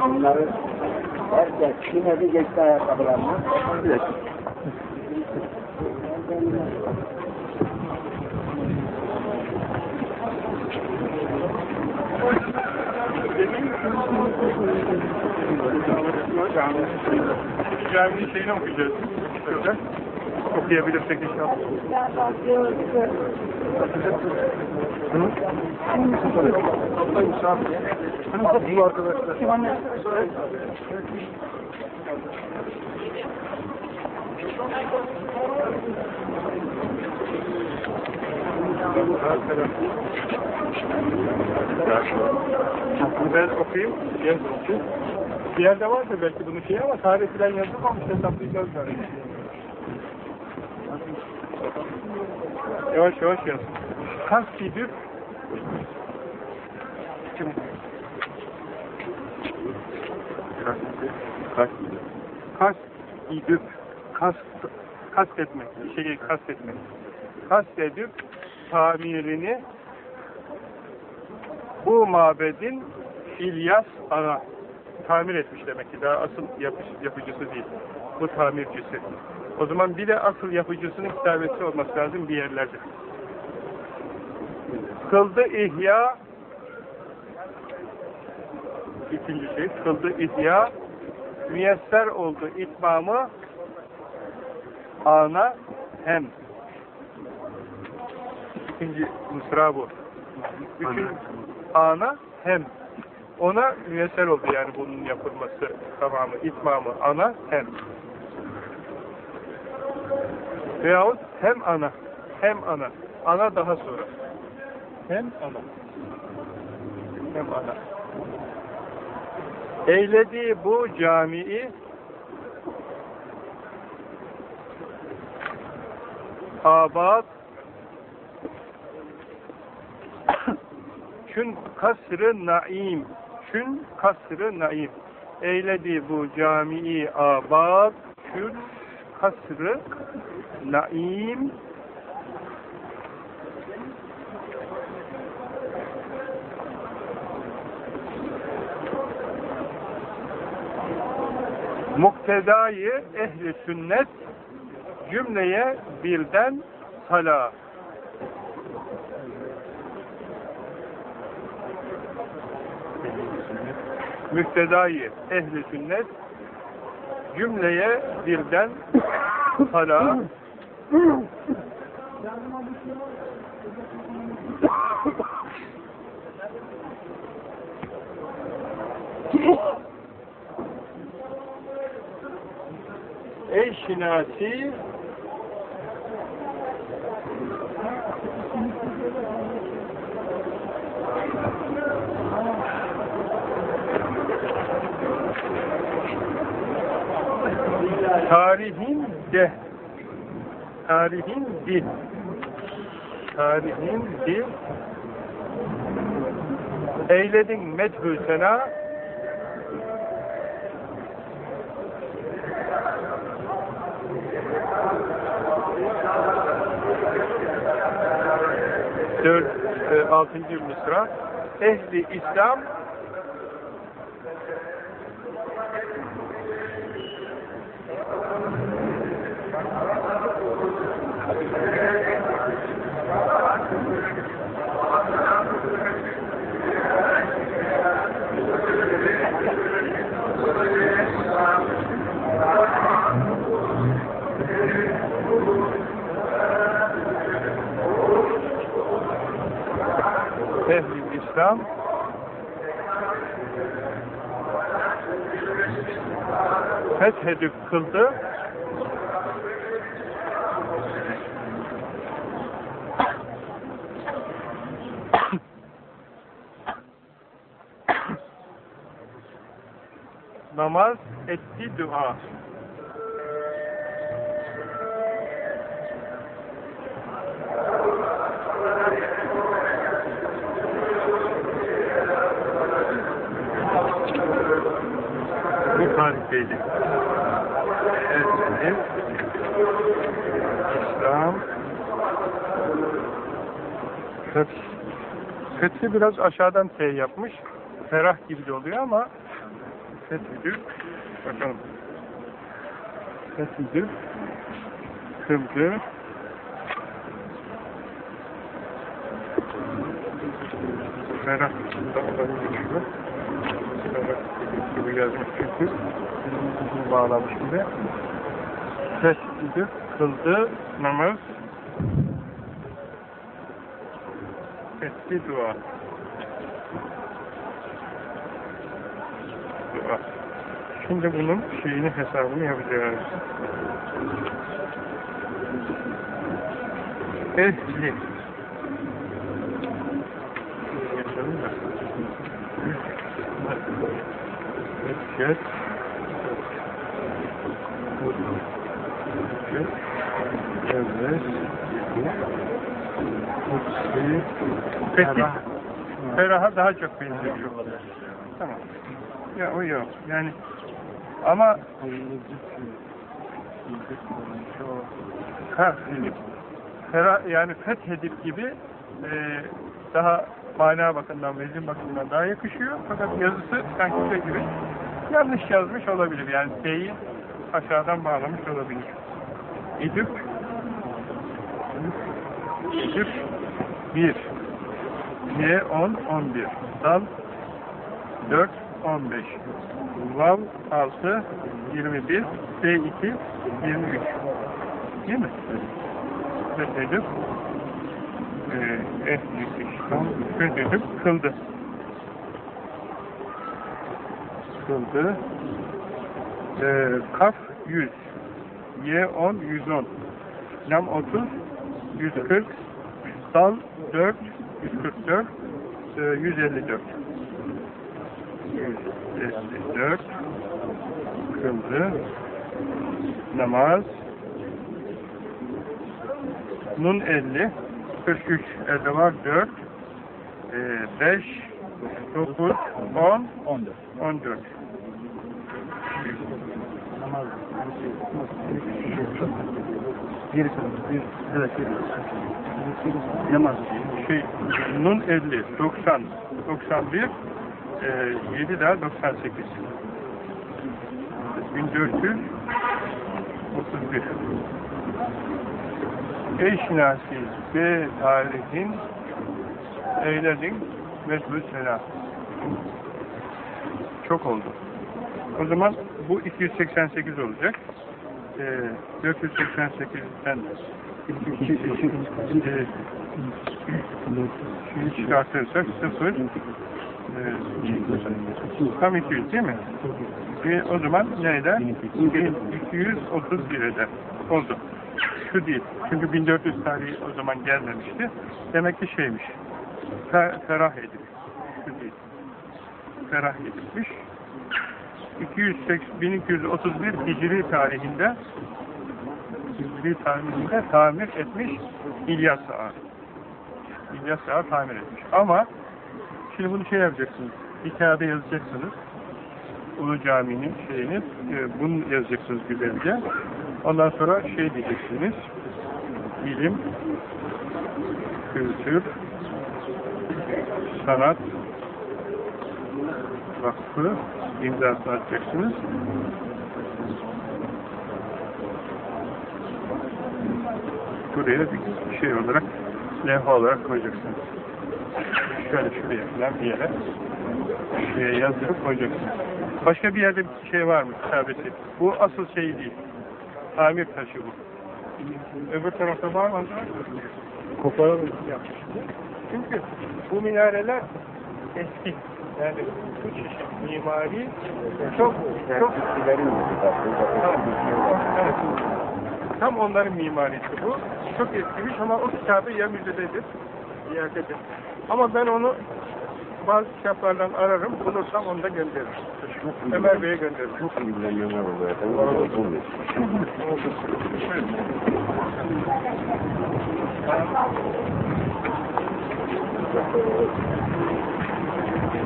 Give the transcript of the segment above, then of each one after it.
Bunları herkes yine bir geçti ayakkabılarını. Evet. Caminin şeyini okuyacağız. Hocam. Okuyabilirsek inşallah. Hani bu arkadaşlar. Ben okuyayım. Diğer bir yerde vardır belki bunun şeyi ama tarih falan yazılmamış hesaplayacağız yani. Yavaş yavaş yaz. Kas gidip Kas Kas gidip kas kastetmek, şeyi kastetmek. Kastedip tamirini bu mabedin İlyas Ana tamir etmiş demek ki. Daha asıl yapış, yapıcısı değil. Bu tamircisi. O zaman bir de asıl yapıcısının kitabesi olması lazım bir yerlerde. Kıldı ihya ikinci şey. Kıldı ihya müyesser oldu itmamı ana hem ikinci mısra bu. Bütün ana hem ona müyesser oldu yani bunun yapılması tamamı, itmamı ana hem. Veyahut hem ana, hem ana. Ana daha sonra. Hem ana. Hem ana. Eylediği bu camii abad Çün kasrı naim. Çün kasrı naim. Eyledi bu camii abad. Çün kasrı naim. Muktedayı ehli sünnet cümleye birden sala. Müftedayı ehli sünnet cümleye birden hala Ey şinasi tarihin de. Tarihin dil tarihin dil eyledin medhü sena. Dört, e, altıncı mısra. Ehli İslam ehli İslam. Fethedip kıldı. Namaz etti dua şeydi. Esnif, İslam, Feth. Fethi biraz aşağıdan T yapmış. Ferah gibi de oluyor ama Fethüdür. Bakalım. Fethüdür. Kıldı. Ferah da olabilir gibi yazmış çünkü. Bağlamış gibi. Fethüdür. Kıldı. Namaz. Fethi dua. Dua. Şimdi bunun şeyini hesabını yapacağız. Ehli. Yaşalım da. Ehlet. Evet. Kutsi. Fethi. Feraha daha çok benziyor. Tamam. Ya o yok. Yani ama ha, Fera, yani fethedip gibi e, daha mana bakımından, vezin bakımından daha yakışıyor. Fakat yazısı sanki şey gibi yanlış yazmış olabilir. Yani T'yi aşağıdan bağlamış olabilir. İdük İdük 1 Y 10 11 Dal 4 15 Vav 6 21 S 2 23 Değil mi? Fethedip e, İslam fethedip kıldı. Kıldı. E, kaf 100 Y 10 110 Lam 30 140 Dal 4 144 e, 154 154 kıldı. Namaz. Nun 50 43 elde var 4 e, 5 9 10 14. 14 Kalın. Bir, evet, Namaz. şey Nun 50 90 91 e, 7 daha 98 1431 Eşnasi B tarihin eyledin mesbü selam çok oldu o zaman bu 288 olacak e, 488'den İki, iki, iki, e, Şimdi çıkartırsak 0 e, tam 200 değil mi? E, o zaman neydi? 231 eder. Oldu. Şu değil. Çünkü 1400 tarihi o zaman gelmemişti. Demek ki şeymiş. Fe, ferah edip. Şu değil. Ferah edilmiş. 280, 1231 Hicri tarihinde Hicri tarihinde tamir etmiş İlyas Ağa. İlyas Ağa tamir etmiş. Ama şimdi bunu şey yapacaksınız. Bir kağıda yazacaksınız. Ulu Cami'nin şeyini e, bunu yazacaksınız güzelce. Ondan sonra şey diyeceksiniz. Bilim, kültür, sanat, vakfı imzasını atacaksınız. Buraya bir şey olarak, levha olarak koyacaksınız. Şöyle şuraya falan bir yere şuraya yazdırıp koyacaksınız. Başka bir yerde bir şey var mı kitabesi? Bu asıl şey değil. Tamir taşı bu. Öbür tarafta var mı? Koparalım. Çünkü bu minareler eski. Yani bu çeşit mimari çok çok Evet. Tam onların mimarisi bu. Çok eskimiş ama o kitabı ya müzededir, yerdedir. Ama ben onu bazı kitaplardan ararım, bulursam onu da gönderirim. Ömer Bey'e gönderirim. Çok.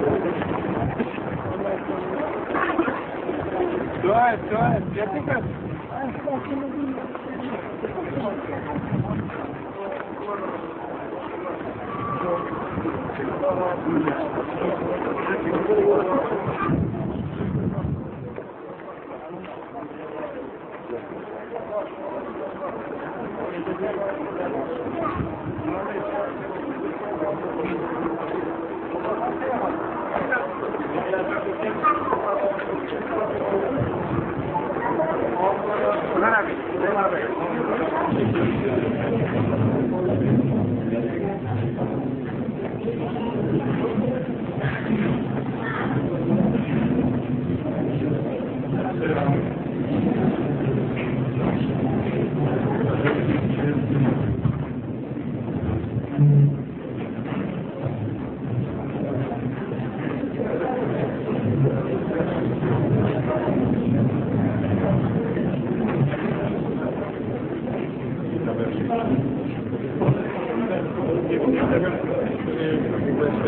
Dua Dua et, dua et. Gerçekten.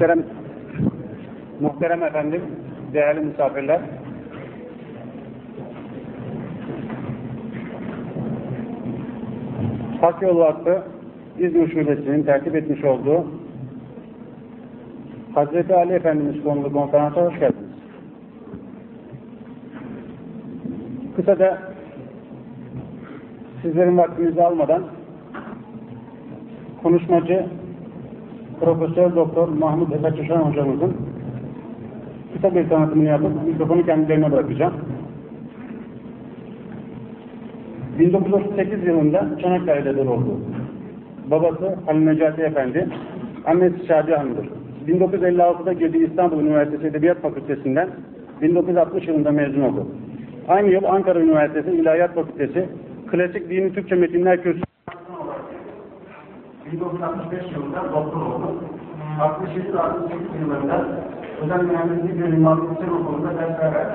Muhterem Muhterem efendim, değerli misafirler. Hak Yolu Vakfı İzmir Şubesi'nin tertip etmiş olduğu Hazreti Ali Efendimiz konulu konferansa hoş geldiniz. Kısa da sizlerin vaktinizi almadan konuşmacı Profesör Doktor Mahmut Efe Çeşen hocamızın kısa bir tanıtımını yapıp mikrofonu kendilerine bırakacağım. 1938 yılında Çanakkale'de doğdu. Babası Halil Necati Efendi, annesi Şadiye Hanım'dır. 1956'da girdiği İstanbul Üniversitesi Edebiyat Fakültesinden 1960 yılında mezun oldu. Aynı yıl Ankara Üniversitesi İlahiyat Fakültesi Klasik Dini Türkçe Metinler Kürsüsü 1965 yılında doktor oldu. 67 ve 68 yıllarında özel mühendislik mimarlık yüksek okulunda dersler verdi.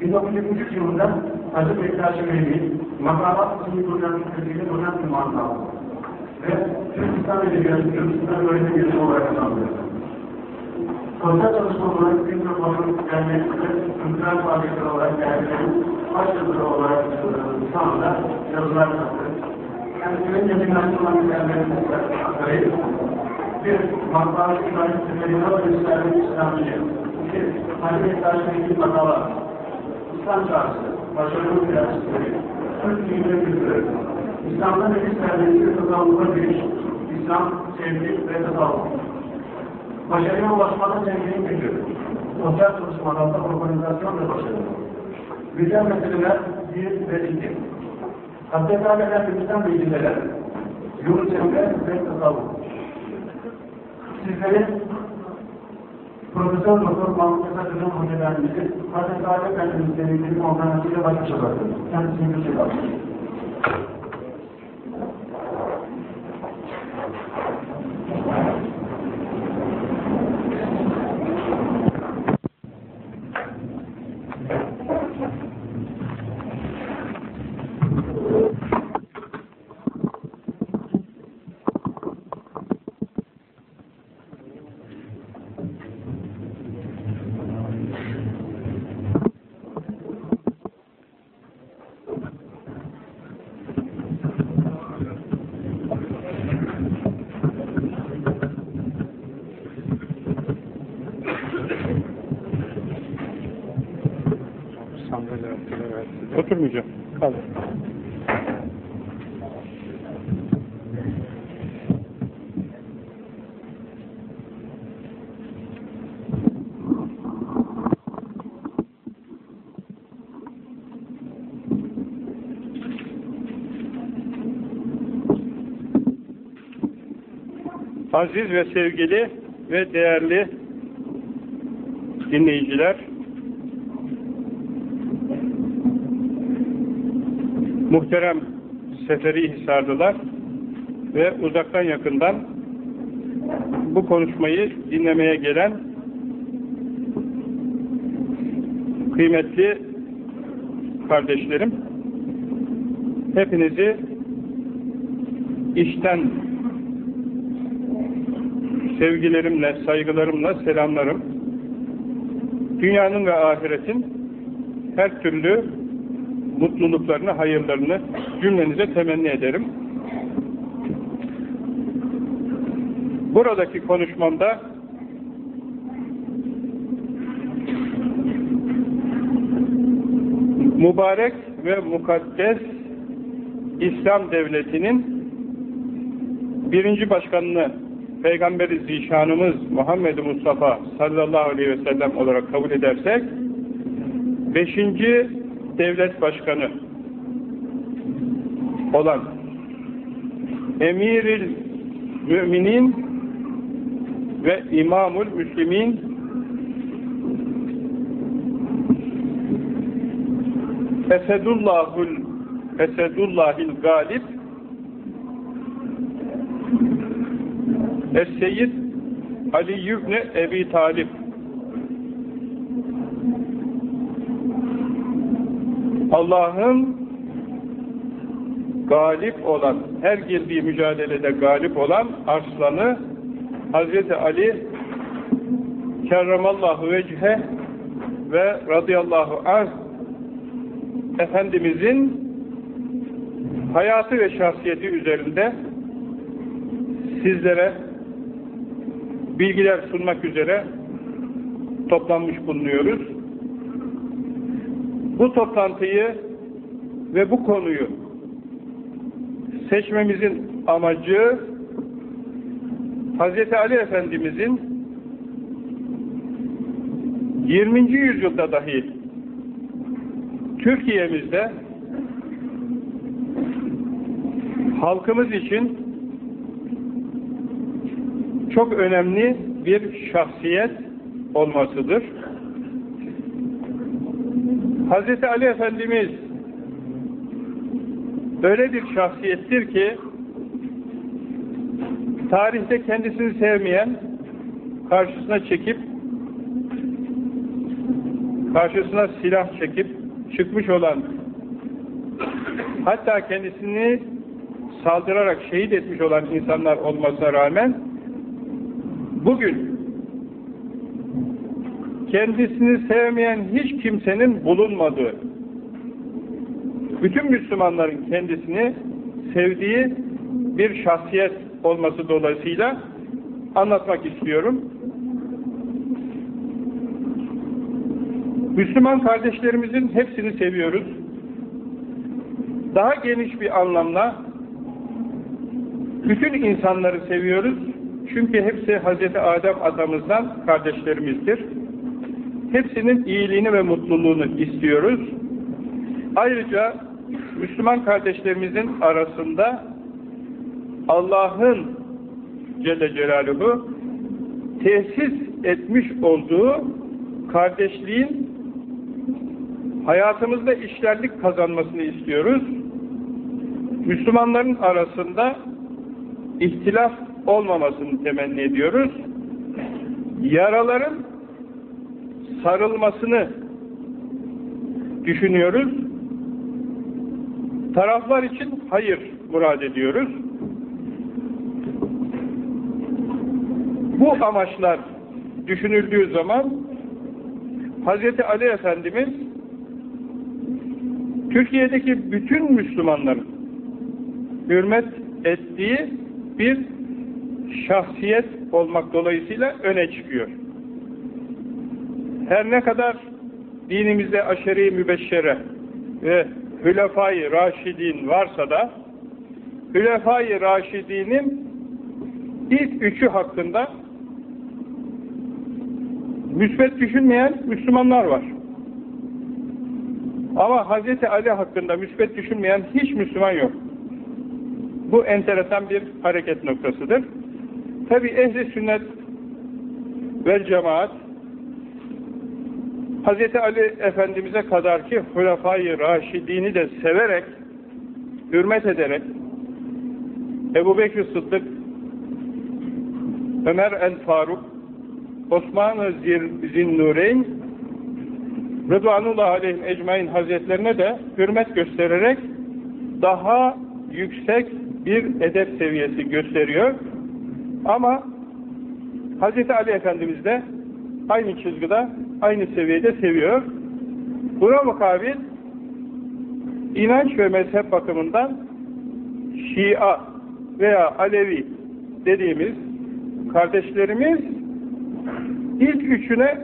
1973 yılında Hacı Bektaş Veli, Makalat isimli Kur'an Türkçesi'yle Kur'an ünvanını aldı. Ve Türk İslam Edebiyatı, Türk İslam Öğretim Üyesi olarak kazandı. Sosyal çalışma olarak bir mikrofonu gelmekte, kültürel faaliyetler olarak gelmekte, başyazılı olarak şu anda yazılar yaptı bir matbaa kitap sürmeleri var, göstermek İslamcı. İki, hareket tarzındaki matbaa. İslam tarzı, başarılı prensipleri, Türk dini kültürü. İslam'da nefis terbiyesi tasavvufa giriş, İslam, sevgi ve tasavvuf. Başarıya ulaşmada sevginin gücü, sosyal çalışmalarda organizasyon ve başarı. Güzel meseleler 1 ve 2. Hatta Teala'dan Hristiyan bilgiler, Yunus Emre ve Tasavvuf. Sizlerin Profesör Doktor Mahmut Esatürk'ün hocalarımızı Hazreti Ali Efendimiz'in denildiğini ondan önce başa çıkartıyoruz. Kendisini bir şey yapıyoruz. Oturmayacağım. Kal. Aziz ve sevgili ve değerli dinleyiciler, muhterem Seferi Hisarlılar ve uzaktan yakından bu konuşmayı dinlemeye gelen kıymetli kardeşlerim, hepinizi işten sevgilerimle, saygılarımla selamlarım. Dünyanın ve ahiretin her türlü mutluluklarını, hayırlarını cümlenize temenni ederim. Buradaki konuşmamda mübarek ve mukaddes İslam devletinin birinci başkanını Peygamberi Zişanımız Muhammed Mustafa sallallahu aleyhi ve sellem olarak kabul edersek beşinci devlet başkanı olan Emiril Müminin ve İmamul Müslimin Esedullahul Esedullahil Galip Es-Seyyid Ali Yübne Ebi Talip Allah'ın galip olan, her girdiği mücadelede galip olan arslanı Hazreti Ali kerramallahu vecihe ve radıyallahu anh Efendimizin hayatı ve şahsiyeti üzerinde sizlere bilgiler sunmak üzere toplanmış bulunuyoruz. Bu toplantıyı ve bu konuyu seçmemizin amacı Hz. Ali Efendimizin 20. yüzyılda dahi Türkiye'mizde halkımız için çok önemli bir şahsiyet olmasıdır. Hz. Ali Efendimiz öyle bir şahsiyettir ki tarihte kendisini sevmeyen karşısına çekip karşısına silah çekip çıkmış olan hatta kendisini saldırarak şehit etmiş olan insanlar olmasına rağmen bugün kendisini sevmeyen hiç kimsenin bulunmadığı bütün Müslümanların kendisini sevdiği bir şahsiyet olması dolayısıyla anlatmak istiyorum. Müslüman kardeşlerimizin hepsini seviyoruz. Daha geniş bir anlamda bütün insanları seviyoruz. Çünkü hepsi Hz. Adem atamızdan kardeşlerimizdir. Hepsinin iyiliğini ve mutluluğunu istiyoruz. Ayrıca Müslüman kardeşlerimizin arasında Allah'ın Celle Celaluhu tesis etmiş olduğu kardeşliğin hayatımızda işlerlik kazanmasını istiyoruz. Müslümanların arasında ihtilaf olmamasını temenni ediyoruz. Yaraların sarılmasını düşünüyoruz. Taraflar için hayır murad ediyoruz. Bu amaçlar düşünüldüğü zaman Hz. Ali Efendimiz Türkiye'deki bütün Müslümanların hürmet ettiği bir şahsiyet olmak dolayısıyla öne çıkıyor. Her ne kadar dinimizde aşeri mübeşşere ve Hülefai Raşidin varsa da Hülefai Raşidin'in ilk üçü hakkında müsbet düşünmeyen Müslümanlar var. Ama Hz. Ali hakkında müsbet düşünmeyen hiç Müslüman yok. Bu enteresan bir hareket noktasıdır. Tabi ehli sünnet ve cemaat Hz. Ali Efendimiz'e kadar ki Hulafai Raşidini de severek, hürmet ederek Ebu Bekir Sıddık, Ömer el-Faruk, Osman-ı Zinnureyn, Rıdvanullah Aleyhim Ecmain Hazretlerine de hürmet göstererek daha yüksek bir edep seviyesi gösteriyor. Ama Hz. Ali Efendimiz de aynı çizgide, aynı seviyede seviyor. Buna mukabil inanç ve mezhep bakımından Şia veya Alevi dediğimiz kardeşlerimiz ilk üçüne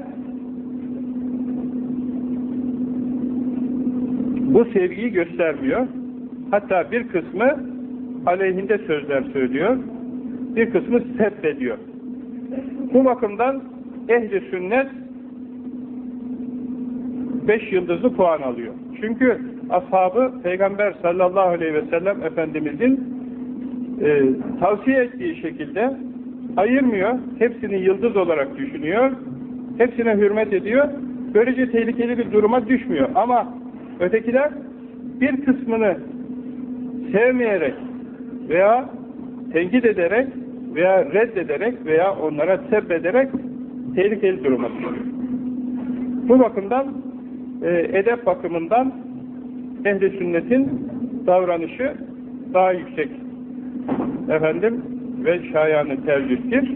bu sevgiyi göstermiyor. Hatta bir kısmı aleyhinde sözler söylüyor. Bir kısmı sebbediyor. Bu bakımdan ehli sünnet beş yıldızlı puan alıyor. Çünkü ashabı Peygamber sallallahu aleyhi ve sellem Efendimizin e, tavsiye ettiği şekilde ayırmıyor. Hepsini yıldız olarak düşünüyor. Hepsine hürmet ediyor. Böylece tehlikeli bir duruma düşmüyor. Ama ötekiler bir kısmını sevmeyerek veya tenkit ederek veya reddederek veya onlara sebbederek tehlikeli duruma. Bu bakımdan e, edep bakımından ehli sünnetin davranışı daha yüksek efendim ve şayanı tercihtir.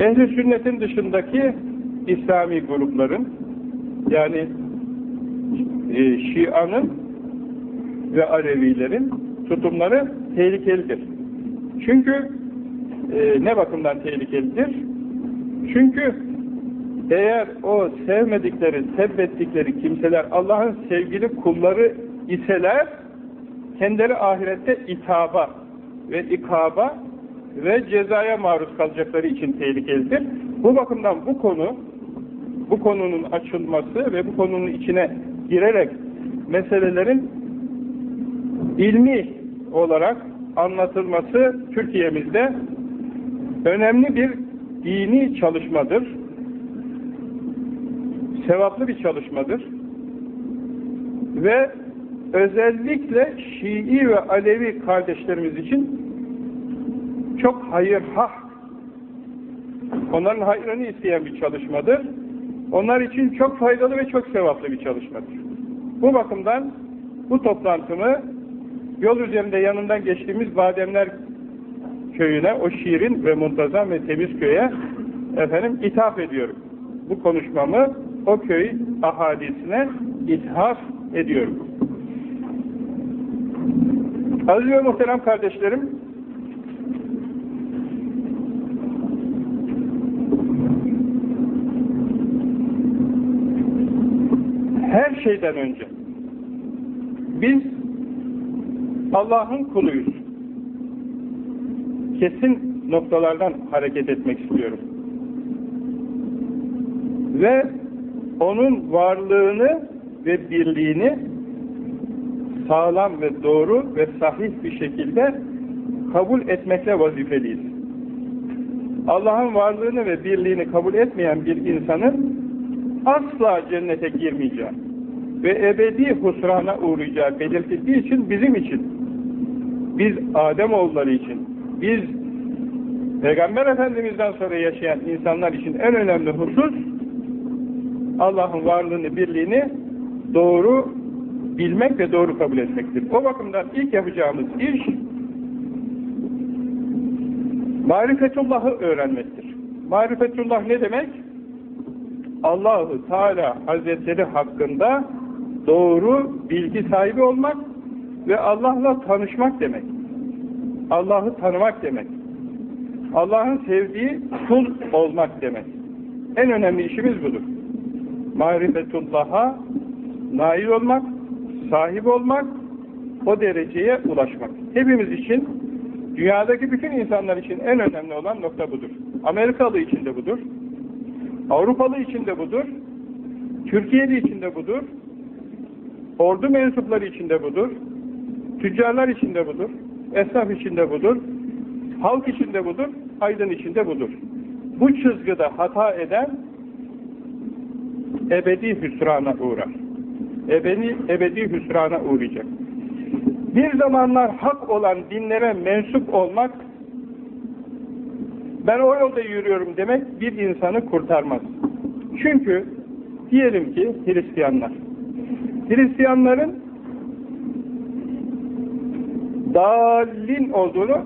Ehli sünnetin dışındaki İslami grupların yani e, Şia'nın ve Alevilerin tutumları tehlikelidir. Çünkü e, ne bakımdan tehlikelidir? Çünkü eğer o sevmedikleri, sebbettikleri kimseler Allah'ın sevgili kulları iseler kendileri ahirette itaba ve ikaba ve cezaya maruz kalacakları için tehlikelidir. Bu bakımdan bu konu bu konunun açılması ve bu konunun içine girerek meselelerin ilmi olarak anlatılması Türkiye'mizde önemli bir dini çalışmadır. Sevaplı bir çalışmadır. Ve özellikle Şii ve Alevi kardeşlerimiz için çok hayır hah onların hayrını isteyen bir çalışmadır. Onlar için çok faydalı ve çok sevaplı bir çalışmadır. Bu bakımdan bu toplantımı yol üzerinde yanından geçtiğimiz Bademler köyüne, o şiirin ve muntazam ve temiz köye efendim ithaf ediyorum. Bu konuşmamı o köy ahalisine ithaf ediyorum. Aziz ve muhterem kardeşlerim, her şeyden önce biz Allah'ın kuluyuz. Kesin noktalardan hareket etmek istiyorum. Ve onun varlığını ve birliğini sağlam ve doğru ve sahih bir şekilde kabul etmekle vazifeliyiz. Allah'ın varlığını ve birliğini kabul etmeyen bir insanın asla cennete girmeyeceği ve ebedi husrana uğrayacağı belirtildiği için bizim için, biz Ademoğulları için, biz Peygamber Efendimiz'den sonra yaşayan insanlar için en önemli husus Allah'ın varlığını, birliğini doğru bilmek ve doğru kabul etmektir. O bakımdan ilk yapacağımız iş marifetullah'ı öğrenmektir. Marifetullah ne demek? Allahu Teala Hazretleri hakkında doğru bilgi sahibi olmak ve Allah'la tanışmak demek. Allah'ı tanımak demek. Allah'ın sevdiği kul olmak demek. En önemli işimiz budur. Marifetullah'a nail olmak, sahip olmak, o dereceye ulaşmak. Hepimiz için, dünyadaki bütün insanlar için en önemli olan nokta budur. Amerikalı için de budur, Avrupalı için de budur, Türkiye'li için de budur, ordu mensupları için de budur, tüccarlar için de budur, esnaf için de budur, halk için de budur, aydın için de budur. Bu çizgide hata eden ebedi hüsrana uğrar. Ebedi, ebedi hüsrana uğrayacak. Bir zamanlar hak olan dinlere mensup olmak ben o yolda yürüyorum demek bir insanı kurtarmaz. Çünkü diyelim ki Hristiyanlar. Hristiyanların dalin olduğunu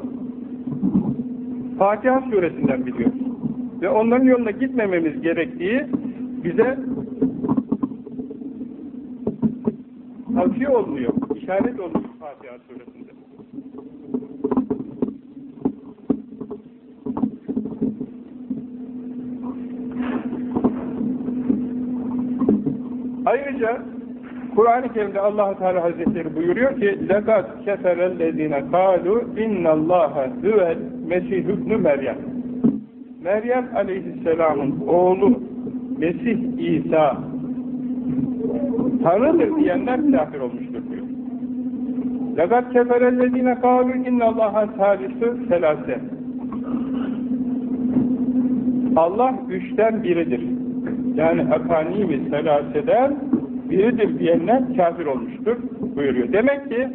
Fatiha suresinden biliyoruz. Ve onların yoluna gitmememiz gerektiği bize tavsiye olmuyor, işaret olmuyor Fatiha suresinde. Ayrıca Kur'an-ı Kerim'de Allahu Teala Hazretleri buyuruyor ki: "Lekad keferellezine kalu innallaha huvel Mesih ibn Meryem." Meryem Aleyhisselam'ın oğlu Mesih İsa Tanrı'dır diyenler kafir olmuştur diyor. Lekad keferellezine kalu innallaha salisu selase. Allah üçten biridir. Yani akani ve selaseden biridir diyenler kafir olmuştur buyuruyor. Demek ki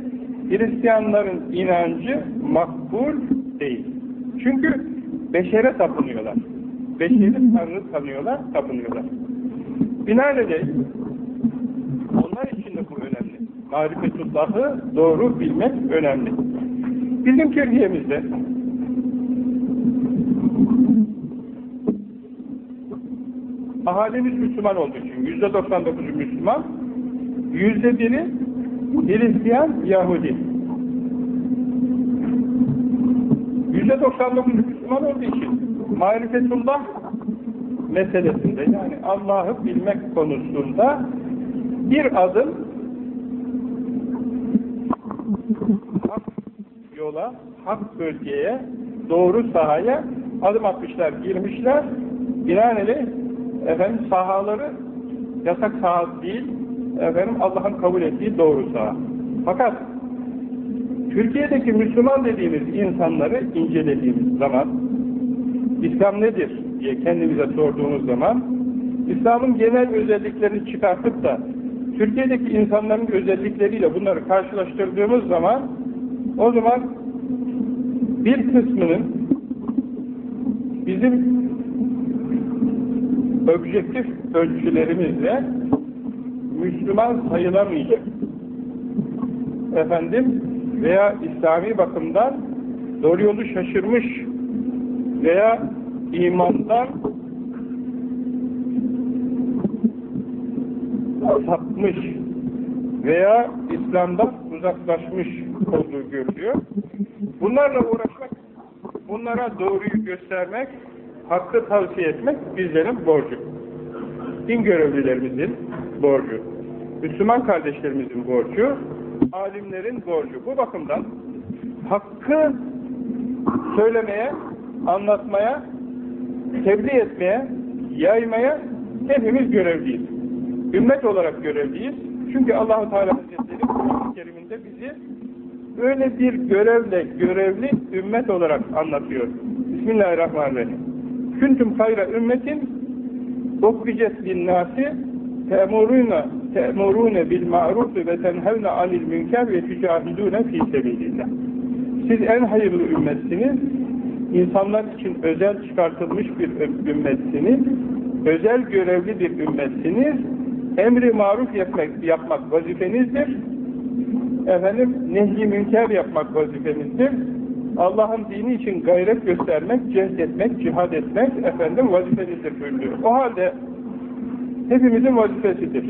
Hristiyanların inancı makbul değil. Çünkü beşere tapınıyorlar. Beşeri tanrı tanıyorlar, tapınıyorlar. Binaenaleyh onlar için de bu önemli. Marifetullah'ı doğru bilmek önemli. Bizim Türkiye'mizde ahalimiz Müslüman olduğu için yüzde 99'u Müslüman yüzde biri Hristiyan Yahudi yüzde 99 Müslüman olduğu için marifetullah meselesinde yani Allah'ı bilmek konusunda bir adım hak yola, hak bölgeye, doğru sahaya adım atmışlar, girmişler. Binaenaleyh efendim sahaları yasak saha değil, efendim Allah'ın kabul ettiği doğru saha. Fakat Türkiye'deki Müslüman dediğimiz insanları incelediğimiz zaman İslam nedir diye kendimize sorduğumuz zaman İslam'ın genel özelliklerini çıkartıp da Türkiye'deki insanların özellikleriyle bunları karşılaştırdığımız zaman o zaman bir kısmının bizim objektif ölçülerimizle Müslüman sayılamayacak efendim veya İslami bakımdan doğru yolu şaşırmış veya imandan sapmış veya İslam'dan uzaklaşmış olduğu görülüyor. Bunlarla uğraşmak, bunlara doğruyu göstermek, hakkı tavsiye etmek bizlerin borcu. Din görevlilerimizin borcu. Müslüman kardeşlerimizin borcu, alimlerin borcu. Bu bakımdan hakkı söylemeye, anlatmaya, tebliğ etmeye, yaymaya hepimiz görevliyiz. Ümmet olarak görevliyiz. Çünkü Allahu Teala Hazretleri Kur'an-ı Kerim'inde bizi öyle bir görevle görevli ümmet olarak anlatıyor. Bismillahirrahmanirrahim. Küntüm hayra ümmetin ukricet linnâsi te'murûne te'murûne bil ma'ruf ve tenhevne anil münker ve tücahidûne fî sebilillah. Siz en hayırlı ümmetsiniz. İnsanlar için özel çıkartılmış bir ümmetsiniz. Özel görevli bir ümmetsiniz. Emri maruf yapmak, yapmak vazifenizdir. Efendim, nehy münker yapmak vazifenizdir. Allah'ın dini için gayret göstermek, cehd etmek, cihad etmek efendim vazifenizdir buyuruyor. O halde hepimizin vazifesidir.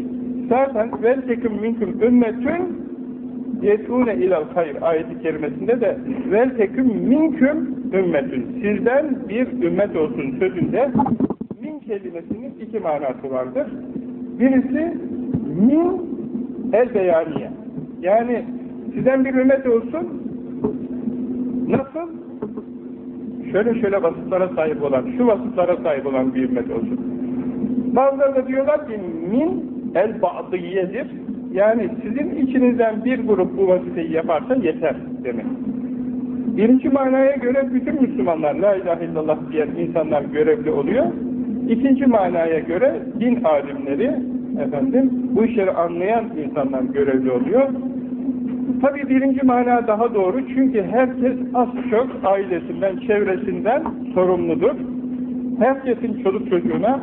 Zaten vel teküm minküm ümmetün yetûne ilal hayr ayeti kerimesinde de vel teküm minküm ümmetün sizden bir ümmet olsun sözünde min kelimesinin iki manası vardır. Birisi min el beyaniye. Yani sizden bir ümmet olsun nasıl? Şöyle şöyle vasıflara sahip olan, şu vasıflara sahip olan bir ümmet olsun. Bazıları da diyorlar ki min el ba'diyedir. Yani sizin içinizden bir grup bu vazifeyi yaparsa yeter demek. Birinci manaya göre bütün Müslümanlar la ilahe illallah diyen insanlar görevli oluyor. İkinci manaya göre din alimleri efendim bu işleri anlayan insanlar görevli oluyor. Tabi birinci mana daha doğru çünkü herkes az çok ailesinden, çevresinden sorumludur. Herkesin çocuk çocuğuna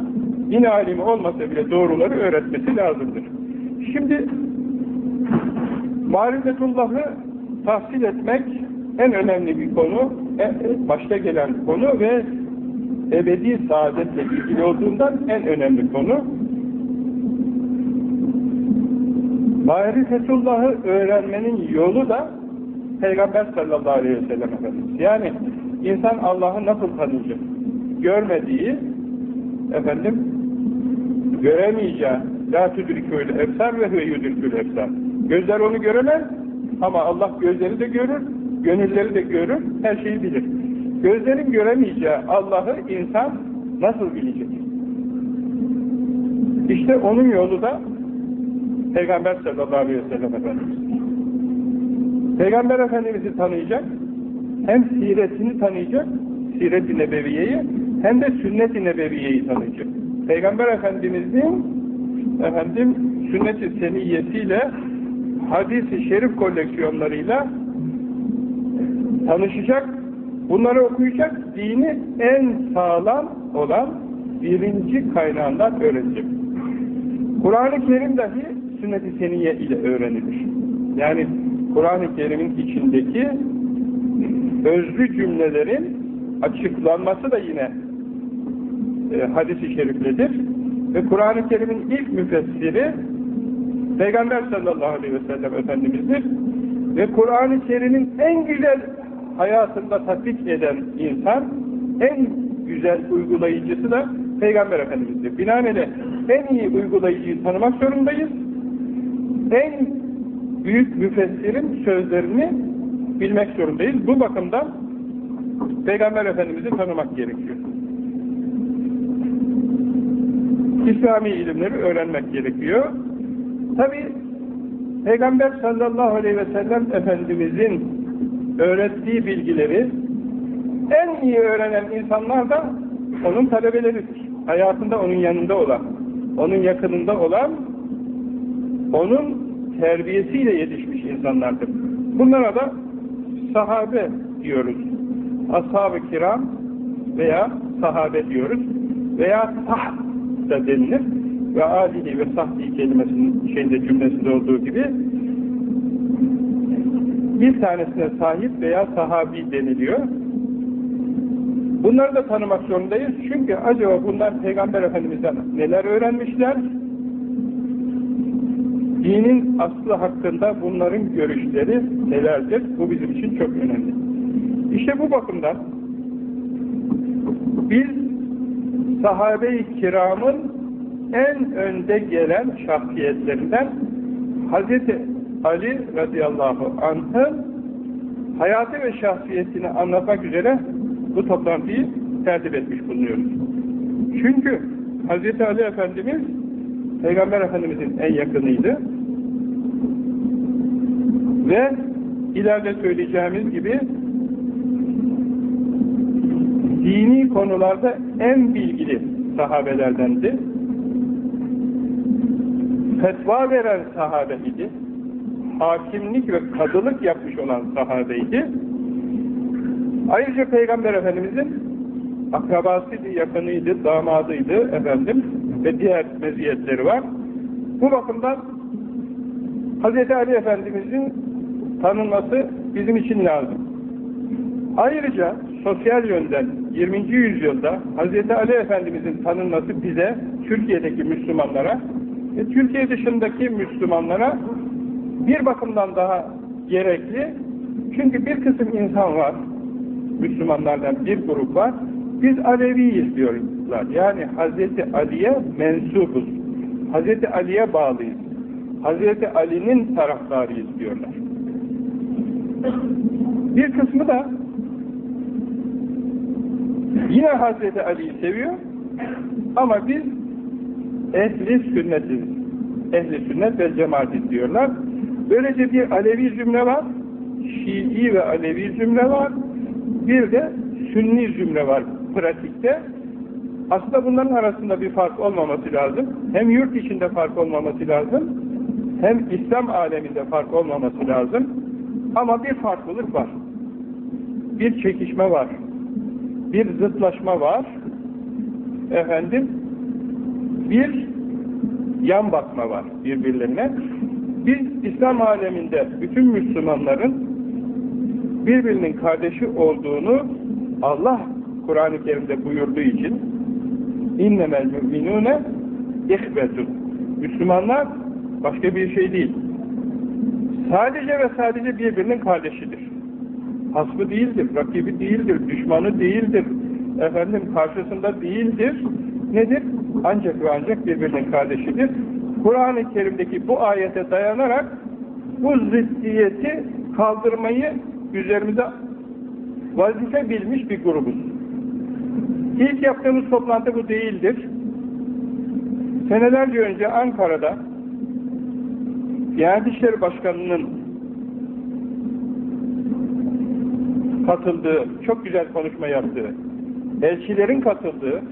din alimi olmasa bile doğruları öğretmesi lazımdır. Şimdi marifetullahı tahsil etmek en önemli bir konu, başta gelen konu ve ebedi saadetle ilgili olduğundan en önemli konu. Marifetullahı öğrenmenin yolu da Peygamber sallallahu aleyhi ve sellem Efendimiz. Yani insan Allah'ı nasıl tanıyacak? Görmediği, efendim, göremeyeceği, la tudrikûl efsar ve huve yudrikûl efsar. Gözler onu göremez ama Allah gözleri de görür, gönülleri de görür, her şeyi bilir. Gözlerin göremeyeceği Allah'ı insan nasıl bilecek? İşte onun yolu da Peygamber sallallahu aleyhi ve sellem Efendimiz. Peygamber Efendimiz'i tanıyacak, hem siretini tanıyacak, siret-i nebeviyeyi, hem de sünnet-i nebeviyeyi tanıyacak. Peygamber Efendimiz'in efendim sünnet-i seniyyesiyle hadis-i şerif koleksiyonlarıyla tanışacak, bunları okuyacak, dini en sağlam olan birinci kaynağından öğrenecek. Kur'an-ı Kerim dahi sünnet-i seniyye ile öğrenilir. Yani Kur'an-ı Kerim'in içindeki özlü cümlelerin açıklanması da yine e, hadis-i şerifledir. Ve Kur'an-ı Kerim'in ilk müfessiri Peygamber sallallahu aleyhi ve sellem Efendimiz'dir. Ve Kur'an-ı Kerim'in en güzel hayatında tatbik eden insan, en güzel uygulayıcısı da Peygamber Efendimiz'dir. Binaenaleyh en iyi uygulayıcıyı tanımak zorundayız. En büyük müfessirin sözlerini bilmek zorundayız. Bu bakımdan Peygamber Efendimiz'i tanımak gerekiyor. İslami ilimleri öğrenmek gerekiyor. Tabi Peygamber sallallahu aleyhi ve sellem Efendimizin öğrettiği bilgileri en iyi öğrenen insanlar da onun talebeleridir. Hayatında onun yanında olan, onun yakınında olan, onun terbiyesiyle yetişmiş insanlardır. Bunlara da sahabe diyoruz. Ashab-ı kiram veya sahabe diyoruz. Veya sah da denilir. Ve alihi ve sahbi kelimesinin şeyinde cümlesinde olduğu gibi bir tanesine sahip veya sahabi deniliyor. Bunları da tanımak zorundayız. Çünkü acaba bunlar Peygamber Efendimiz'den neler öğrenmişler? Dinin aslı hakkında bunların görüşleri nelerdir? Bu bizim için çok önemli. İşte bu bakımdan biz sahabe-i kiramın en önde gelen şahsiyetlerinden Hazreti Ali radıyallahu anh'ın hayatı ve şahsiyetini anlatmak üzere bu toplantıyı tertip etmiş bulunuyoruz. Çünkü Hazreti Ali Efendimiz Peygamber Efendimizin en yakınıydı. Ve ileride söyleyeceğimiz gibi dini konularda en bilgili sahabelerdendi. Fetva veren sahabe idi. Hakimlik ve kadılık yapmış olan sahabeydi. Ayrıca Peygamber Efendimizin akrabasıydı, yakınıydı, damadıydı efendim ve diğer meziyetleri var. Bu bakımdan Hz. Ali Efendimizin tanınması bizim için lazım. Ayrıca sosyal yönden 20. yüzyılda Hz. Ali Efendimizin tanınması bize, Türkiye'deki Müslümanlara ve Türkiye dışındaki Müslümanlara bir bakımdan daha gerekli. Çünkü bir kısım insan var, Müslümanlardan bir grup var, biz Aleviyiz diyorlar. Yani Hz. Ali'ye mensubuz. Hz. Ali'ye bağlıyız. Hz. Ali'nin taraftarıyız diyorlar. Bir kısmı da yine Hz. Ali'yi seviyor ama biz ehli sünnetiz. Ehli sünnet ve cemaatiz diyorlar. Böylece bir Alevi zümre var, Şii ve Alevi zümre var, bir de Sünni zümre var pratikte. Aslında bunların arasında bir fark olmaması lazım. Hem yurt içinde fark olmaması lazım, hem İslam aleminde fark olmaması lazım. Ama bir farklılık var. Bir çekişme var. Bir zıtlaşma var. Efendim, bir yan bakma var birbirlerine. Biz İslam aleminde bütün Müslümanların birbirinin kardeşi olduğunu Allah Kur'an-ı Kerim'de buyurduğu için innemel müminune ihbetun Müslümanlar başka bir şey değil. Sadece ve sadece birbirinin kardeşidir. Hasbı değildir, rakibi değildir, düşmanı değildir, efendim karşısında değildir. Nedir? Ancak ve ancak birbirinin kardeşidir. Kur'an-ı Kerim'deki bu ayete dayanarak bu ziddiyeti kaldırmayı üzerimize vazife bilmiş bir grubuz. İlk yaptığımız toplantı bu değildir. Senelerce önce Ankara'da Diyanet İşleri Başkanı'nın katıldığı, çok güzel konuşma yaptığı, elçilerin katıldığı,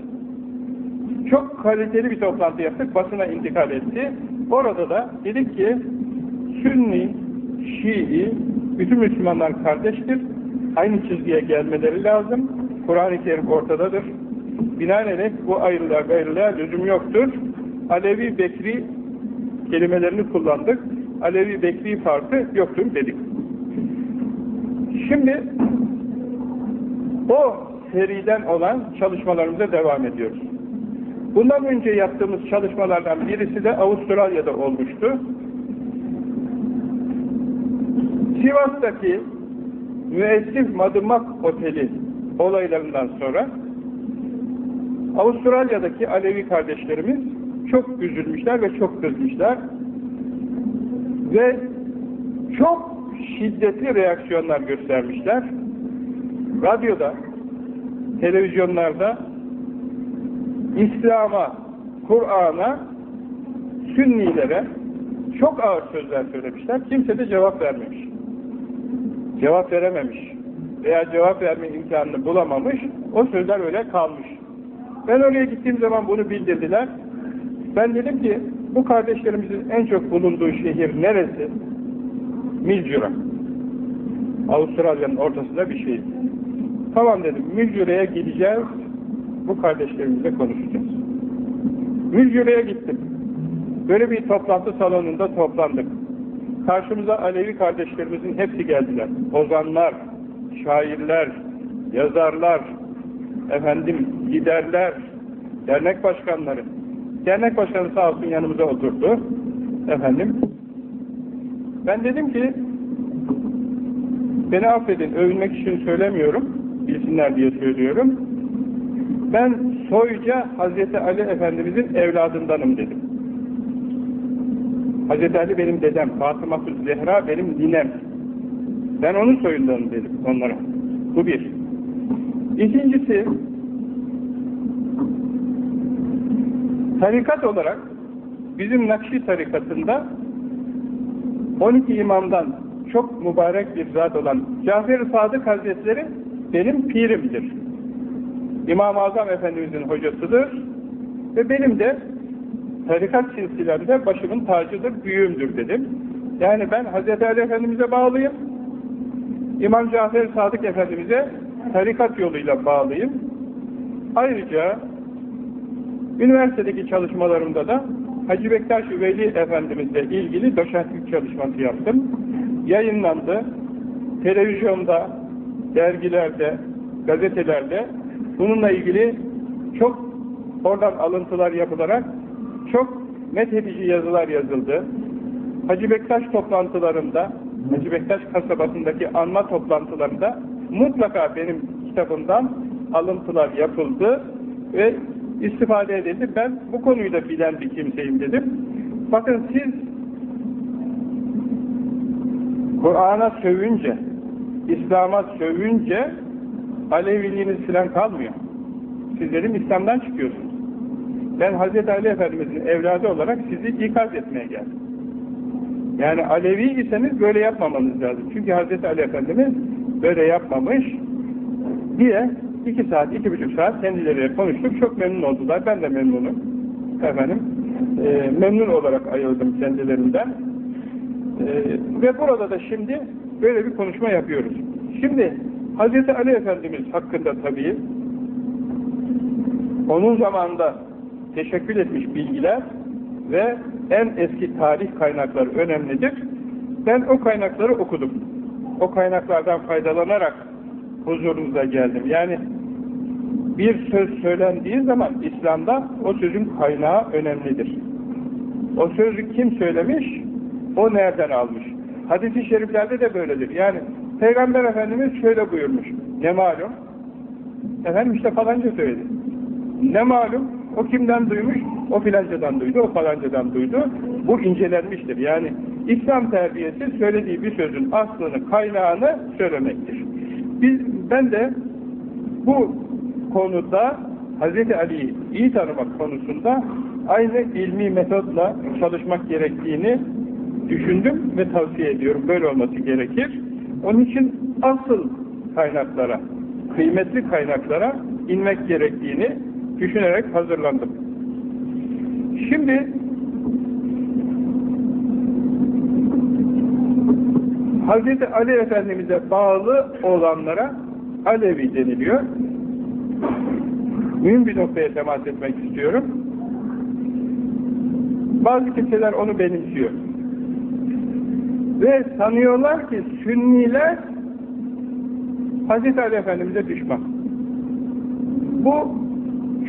çok kaliteli bir toplantı yaptık, basına intikal etti. Orada da dedik ki, Sünni, Şii, bütün Müslümanlar kardeştir, aynı çizgiye gelmeleri lazım, Kur'an-ı Kerim ortadadır. Binaenaleyh bu ayrılığa gayrılığa lüzum yoktur. Alevi Bekri kelimelerini kullandık. Alevi Bekri farkı yoktur dedik. Şimdi o seriden olan çalışmalarımıza devam ediyoruz. Bundan önce yaptığımız çalışmalardan birisi de Avustralya'da olmuştu. Sivas'taki müessif Madımak Oteli olaylarından sonra Avustralya'daki Alevi kardeşlerimiz çok üzülmüşler ve çok kızmışlar ve çok şiddetli reaksiyonlar göstermişler. Radyoda, televizyonlarda İslam'a, Kur'an'a, Sünnilere çok ağır sözler söylemişler. Kimse de cevap vermemiş. Cevap verememiş. Veya cevap verme imkanını bulamamış. O sözler öyle kalmış. Ben oraya gittiğim zaman bunu bildirdiler. Ben dedim ki bu kardeşlerimizin en çok bulunduğu şehir neresi? Milcura. Avustralya'nın ortasında bir şey. Tamam dedim. Milcura'ya gideceğiz. Bu kardeşlerimizle konuşacağız. Milcura'ya gittim. Böyle bir toplantı salonunda toplandık. Karşımıza Alevi kardeşlerimizin hepsi geldiler. Ozanlar, şairler, yazarlar, efendim liderler, dernek başkanları. Dernek başkanı sağ olsun yanımıza oturdu. Efendim. Ben dedim ki beni affedin, övünmek için söylemiyorum. Bilsinler diye söylüyorum. Ben soyca Hazreti Ali Efendimizin evladındanım dedim. Hazreti Ali benim dedem, Fatıma Zehra benim ninem. Ben onun soyundanım dedim onlara. Bu bir. İkincisi, tarikat olarak bizim Nakşi tarikatında 12 imamdan çok mübarek bir zat olan Cafer-i Sadık Hazretleri benim pirimdir. İmam-ı Azam Efendimizin hocasıdır ve benim de tarikat silsilemde başımın tacıdır, büyüğümdür dedim. Yani ben Hz. Ali Efendimiz'e bağlıyım, İmam Cafer Sadık Efendimiz'e tarikat yoluyla bağlıyım. Ayrıca üniversitedeki çalışmalarımda da Hacı Bektaş Veli Efendimizle ilgili doçentlik çalışması yaptım. Yayınlandı. Televizyonda, dergilerde, gazetelerde bununla ilgili çok oradan alıntılar yapılarak çok methedici yazılar yazıldı. Hacı Bektaş toplantılarında, Hacı Bektaş kasabasındaki anma toplantılarında mutlaka benim kitabımdan alıntılar yapıldı ve istifade edildi. Ben bu konuyu da bilen bir kimseyim dedim. Bakın siz Kur'an'a sövünce, İslam'a sövünce Aleviliğiniz filan kalmıyor. Sizlerin İslam'dan çıkıyorsunuz. Ben Hz. Ali Efendimiz'in evladı olarak sizi ikaz etmeye geldim. Yani Alevi iseniz böyle yapmamanız lazım. Çünkü Hz. Ali Efendimiz böyle yapmamış diye iki saat, iki buçuk saat kendileriyle konuştuk. Çok memnun oldular. Ben de memnunum. Efendim, e, memnun olarak ayrıldım kendilerinden. E, ve burada da şimdi böyle bir konuşma yapıyoruz. Şimdi Hz. Ali Efendimiz hakkında tabii onun zamanında teşekkül etmiş bilgiler ve en eski tarih kaynakları önemlidir. Ben o kaynakları okudum. O kaynaklardan faydalanarak huzurunuza geldim. Yani bir söz söylendiği zaman İslam'da o sözün kaynağı önemlidir. O sözü kim söylemiş, o nereden almış? Hadis-i şeriflerde de böyledir. Yani Peygamber Efendimiz şöyle buyurmuş. Ne malum? Efendim işte falanca söyledi. Ne malum? O kimden duymuş? O filancadan duydu, o falancadan duydu. Bu incelenmiştir. Yani İslam terbiyesi söylediği bir sözün aslını, kaynağını söylemektir. Biz, ben de bu konuda Hz. Ali'yi iyi tanımak konusunda aynı ilmi metodla çalışmak gerektiğini düşündüm ve tavsiye ediyorum. Böyle olması gerekir. Onun için asıl kaynaklara, kıymetli kaynaklara inmek gerektiğini düşünerek hazırlandım. Şimdi Hz. Ali Efendimiz'e bağlı olanlara Alevi deniliyor. Mühim bir noktaya temas etmek istiyorum. Bazı kimseler onu benimsiyor. Ve sanıyorlar ki Sünniler Hz. Ali Efendimiz'e düşman. Bu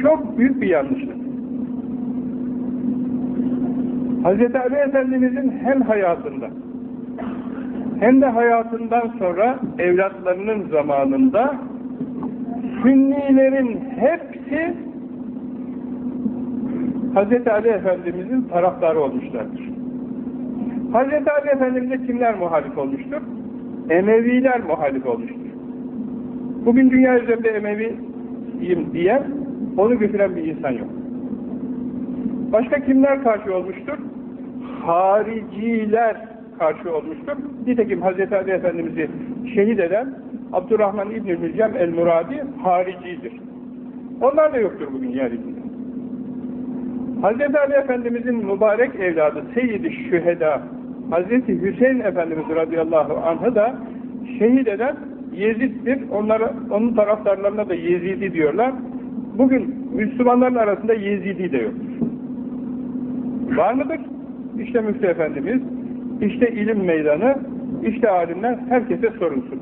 çok büyük bir yanlışlık. Hz. Ali Efendimiz'in hem hayatında hem de hayatından sonra evlatlarının zamanında Sünnilerin hepsi Hz. Ali Efendimiz'in taraftarı olmuşlardır. Hz. Ali Efendimiz'e kimler muhalif olmuştur? Emeviler muhalif olmuştur. Bugün dünya üzerinde Emeviyim diyen onu götüren bir insan yok. Başka kimler karşı olmuştur? Hariciler karşı olmuştur. Nitekim Hz. Ali Efendimiz'i şehit eden Abdurrahman İbn-i el-Muradi haricidir. Onlar da yoktur bugün yeryüzünde. Hz. Ali Efendimiz'in mübarek evladı Seyyid-i Şüheda Hz. Hüseyin Efendimiz radıyallahu anh'ı da şehit eden Yezid'dir. Onlara, onun taraftarlarına da Yezidi diyorlar. Bugün Müslümanların arasında Yezidi de yoktur. Var mıdır? İşte Müftü Efendimiz, işte ilim meydanı, işte alimler herkese sorulsun.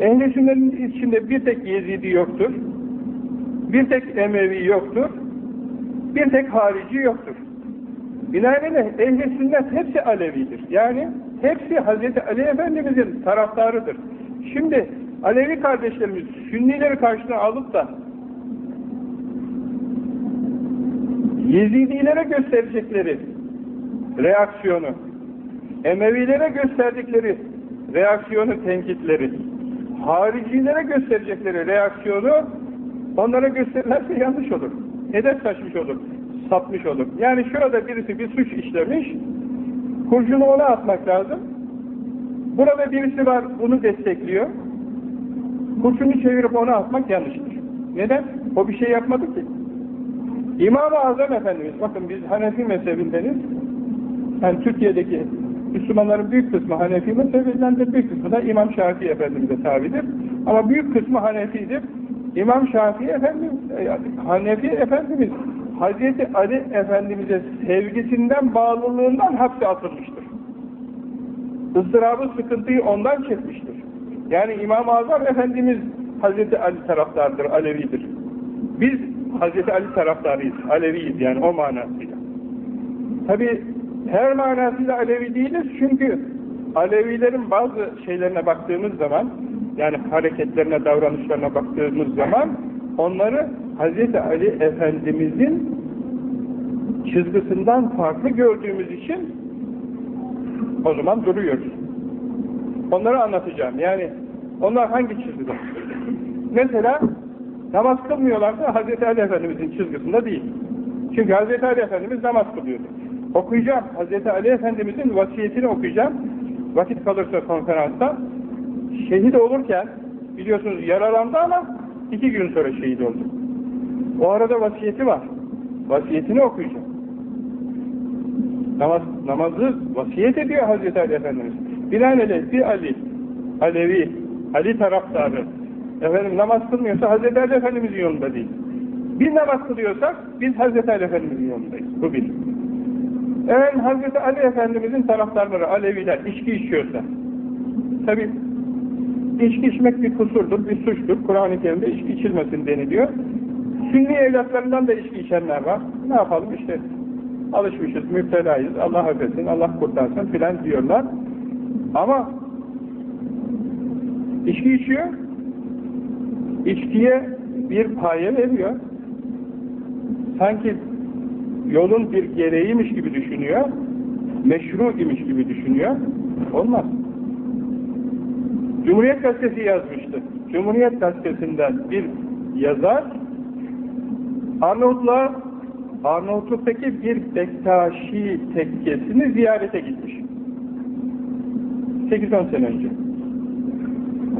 Ehl-i sünnetin içinde bir tek Yezidi yoktur, bir tek Emevi yoktur, bir tek harici yoktur. Binaenaleyh ehl-i sünnet hepsi Alevidir. Yani hepsi Hazreti Ali Efendimizin taraftarıdır. Şimdi Alevi kardeşlerimiz Sünnileri karşına alıp da Yezidilere gösterecekleri reaksiyonu, Emevilere gösterdikleri reaksiyonu, tenkitleri, haricilere gösterecekleri reaksiyonu onlara gösterirlerse yanlış olur. Hedef taşmış olur, sapmış olur. Yani şurada birisi bir suç işlemiş, kurşunu ona atmak lazım. Burada birisi var, bunu destekliyor. Kurşunu çevirip ona atmak yanlıştır. Neden? O bir şey yapmadı ki. İmam-ı Azam Efendimiz, bakın biz Hanefi mezhebindeniz, yani Türkiye'deki Müslümanların büyük kısmı Hanefi mezhebindendir, büyük kısmı da İmam Şafii Efendimiz'e tabidir. Ama büyük kısmı Hanefi'dir. İmam Şafii Efendimiz, yani Hanefi Efendimiz, Hazreti Ali Efendimiz'e sevgisinden, bağlılığından hapse atılmıştır. ıstırabı, sıkıntıyı ondan çekmiştir. Yani İmam-ı Azam Efendimiz Hazreti Ali taraftardır, Alevidir. Biz Hazreti Ali taraftarıyız, Aleviyiz yani o manasıyla. Tabi her manasıyla Alevi değiliz çünkü Alevilerin bazı şeylerine baktığımız zaman yani hareketlerine, davranışlarına baktığımız zaman onları Hazreti Ali Efendimizin çizgisinden farklı gördüğümüz için o zaman duruyoruz. Onları anlatacağım. Yani onlar hangi çizgide? Mesela namaz kılmıyorlarsa Hazreti Ali Efendimizin çizgisinde değil. Çünkü Hazreti Ali Efendimiz namaz kılıyordu. Okuyacağım. Hazreti Ali Efendimizin vasiyetini okuyacağım. Vakit kalırsa konferansta. Şehit olurken biliyorsunuz yaralandı ama iki gün sonra şehit oldu. O arada vasiyeti var. Vasiyetini okuyacağım. Namaz, namazı vasiyet ediyor Hazreti Ali Efendimiz. Binaenaleyh bir Ali, Alevi, Ali taraftarı, efendim namaz kılmıyorsa Hazreti Ali Efendimizin yolunda değil. Biz namaz kılıyorsak biz Hazreti Ali Efendimizin yolundayız. Bu bir. Evet Hazreti Ali Efendimizin taraftarları, Aleviler içki içiyorsa tabi içki içmek bir kusurdur, bir suçtur. Kur'an-ı Kerim'de içki içilmesin deniliyor. Sünni evlatlarından da içki içenler var. Ne yapalım işte alışmışız, müptelayız, Allah affetsin, Allah kurtarsın filan diyorlar. Ama içki içiyor, içkiye bir paye veriyor. Sanki yolun bir gereğiymiş gibi düşünüyor, meşru imiş gibi düşünüyor. Olmaz. Cumhuriyet Gazetesi yazmıştı. Cumhuriyet Gazetesi'nden bir yazar Arnavutluğa Arnavutluk'taki bir Bektaşi tekkesini ziyarete gitmiş. 8-10 sene önce.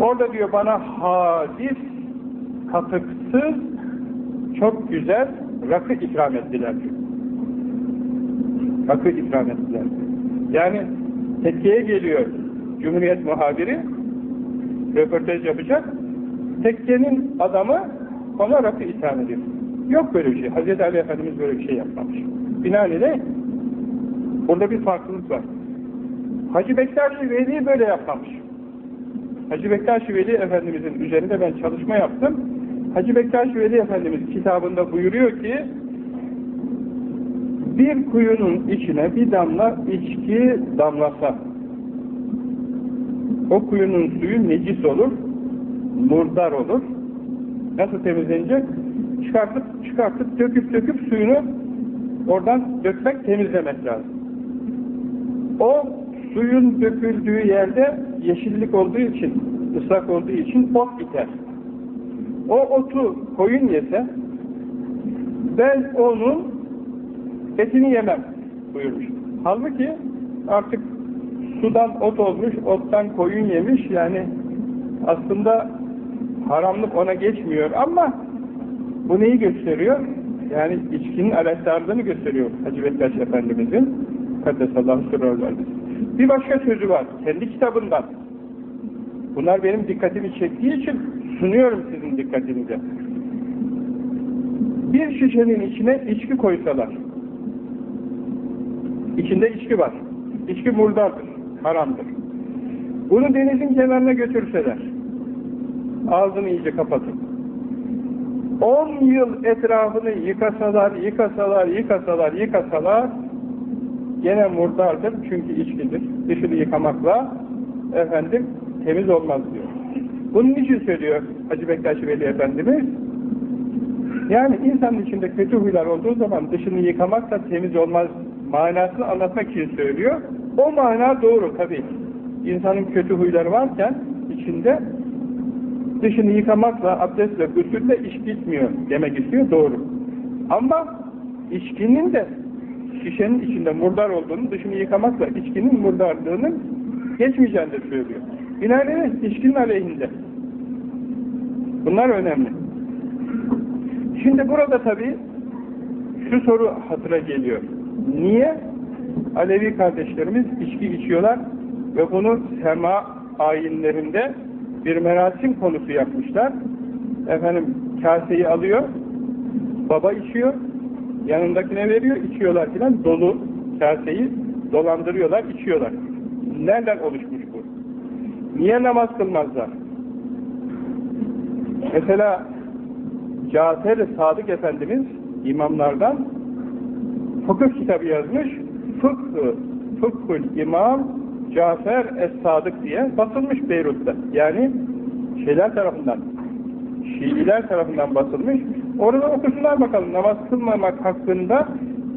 Orada diyor bana hadis, katıksız, çok güzel rakı ikram ettiler diyor. Rakı ikram ettiler. Yani tekkeye geliyor Cumhuriyet muhabiri, röportaj yapacak, tekkenin adamı ona rakı ikram ediyor. Yok böyle bir şey. Hz. Ali Efendimiz böyle bir şey yapmamış. Binaenaleyh burada bir farklılık var. Hacı Bektaşi Veli böyle yapmamış. Hacı Bektaşi Veli Efendimizin üzerinde ben çalışma yaptım. Hacı Bektaşi Veli Efendimiz kitabında buyuruyor ki bir kuyunun içine bir damla içki damlasa o kuyunun suyu necis olur, murdar olur. Nasıl temizlenecek? Çıkartıp çıkartıp döküp döküp suyunu oradan dökmek, temizlemek lazım. O suyun döküldüğü yerde yeşillik olduğu için, ıslak olduğu için ot biter. O otu koyun yese ben onun etini yemem buyurmuş. Halbuki artık sudan ot olmuş, ottan koyun yemiş yani aslında haramlık ona geçmiyor ama bu neyi gösteriyor? Yani içkinin aleyhtarlığını gösteriyor Hacı Bektaş Efendimizin Kaddesallahu sırrı Bir başka sözü var. Kendi kitabından. Bunlar benim dikkatimi çektiği için sunuyorum sizin dikkatinize. Bir şişenin içine içki koysalar içinde içki var. İçki murdardır, haramdır. Bunu denizin kenarına götürseler ağzını iyice kapatın. 10 yıl etrafını yıkasalar, yıkasalar, yıkasalar, yıkasalar gene murdardır çünkü içkidir. Dışını yıkamakla efendim temiz olmaz diyor. Bunun için söylüyor Hacı Bektaş Veli Efendimiz yani insanın içinde kötü huylar olduğu zaman dışını yıkamakla temiz olmaz manasını anlatmak için söylüyor. O mana doğru tabi. İnsanın kötü huyları varken içinde dışını yıkamakla, abdestle, gusülle iş bitmiyor demek istiyor, doğru. Ama içkinin de şişenin içinde murdar olduğunu, dışını yıkamakla içkinin murdarlığının geçmeyeceğini de söylüyor. Binaenaleyh içkinin aleyhinde. Bunlar önemli. Şimdi burada tabii şu soru hatıra geliyor. Niye Alevi kardeşlerimiz içki içiyorlar ve bunu sema ayinlerinde bir merasim konusu yapmışlar. Efendim kaseyi alıyor, baba içiyor, yanındakine veriyor, içiyorlar filan dolu kaseyi dolandırıyorlar, içiyorlar. Nereden oluşmuş bu? Niye namaz kılmazlar? Mesela Cafer-i Sadık Efendimiz imamlardan fıkıh kitabı yazmış. Fıkhı, Fıkhül İmam Cafer Es-Sadık diye basılmış Beyrut'ta. Yani şeyler tarafından, Şiiler tarafından basılmış. Orada okusunlar bakalım namaz kılmamak hakkında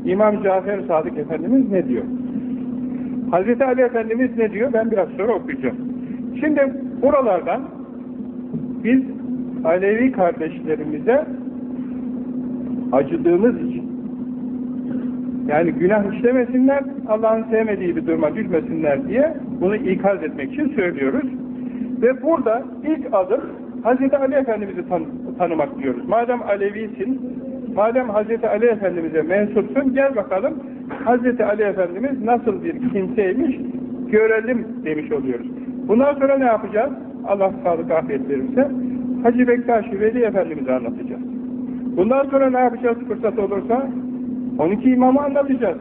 İmam Cafer Sadık Efendimiz ne diyor? Hazreti Ali Efendimiz ne diyor? Ben biraz sonra okuyacağım. Şimdi buralardan biz Alevi kardeşlerimize acıdığımız için yani günah işlemesinler, Allah'ın sevmediği bir duruma düşmesinler diye bunu ikaz etmek için söylüyoruz. Ve burada ilk adım Hz. Ali Efendimiz'i tan tanımak diyoruz. Madem Alevisin, madem Hz. Ali Efendimiz'e mensupsun, gel bakalım Hz. Ali Efendimiz nasıl bir kimseymiş görelim demiş oluyoruz. Bundan sonra ne yapacağız? Allah sağlık afiyet verirse Hacı Bektaş Veli Efendimiz'i anlatacağız. Bundan sonra ne yapacağız fırsat olursa? 12 imamı anlatacağız.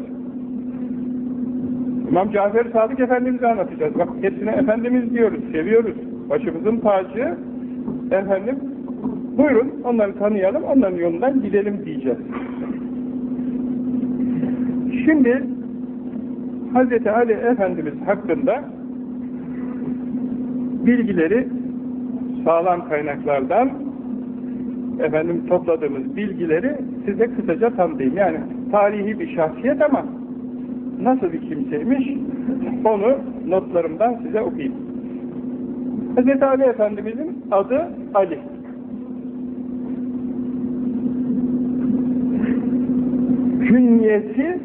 İmam Cafer Sadık Efendimiz'i anlatacağız. Bak hepsine Efendimiz diyoruz, seviyoruz. Başımızın tacı efendim buyurun onları tanıyalım, onların yolundan gidelim diyeceğiz. Şimdi Hz. Ali Efendimiz hakkında bilgileri sağlam kaynaklardan efendim topladığımız bilgileri size kısaca tanıtayım. Yani tarihi bir şahsiyet ama nasıl bir kimseymiş onu notlarımdan size okuyayım. Hz. Ali Efendimizin adı Ali. Künyesi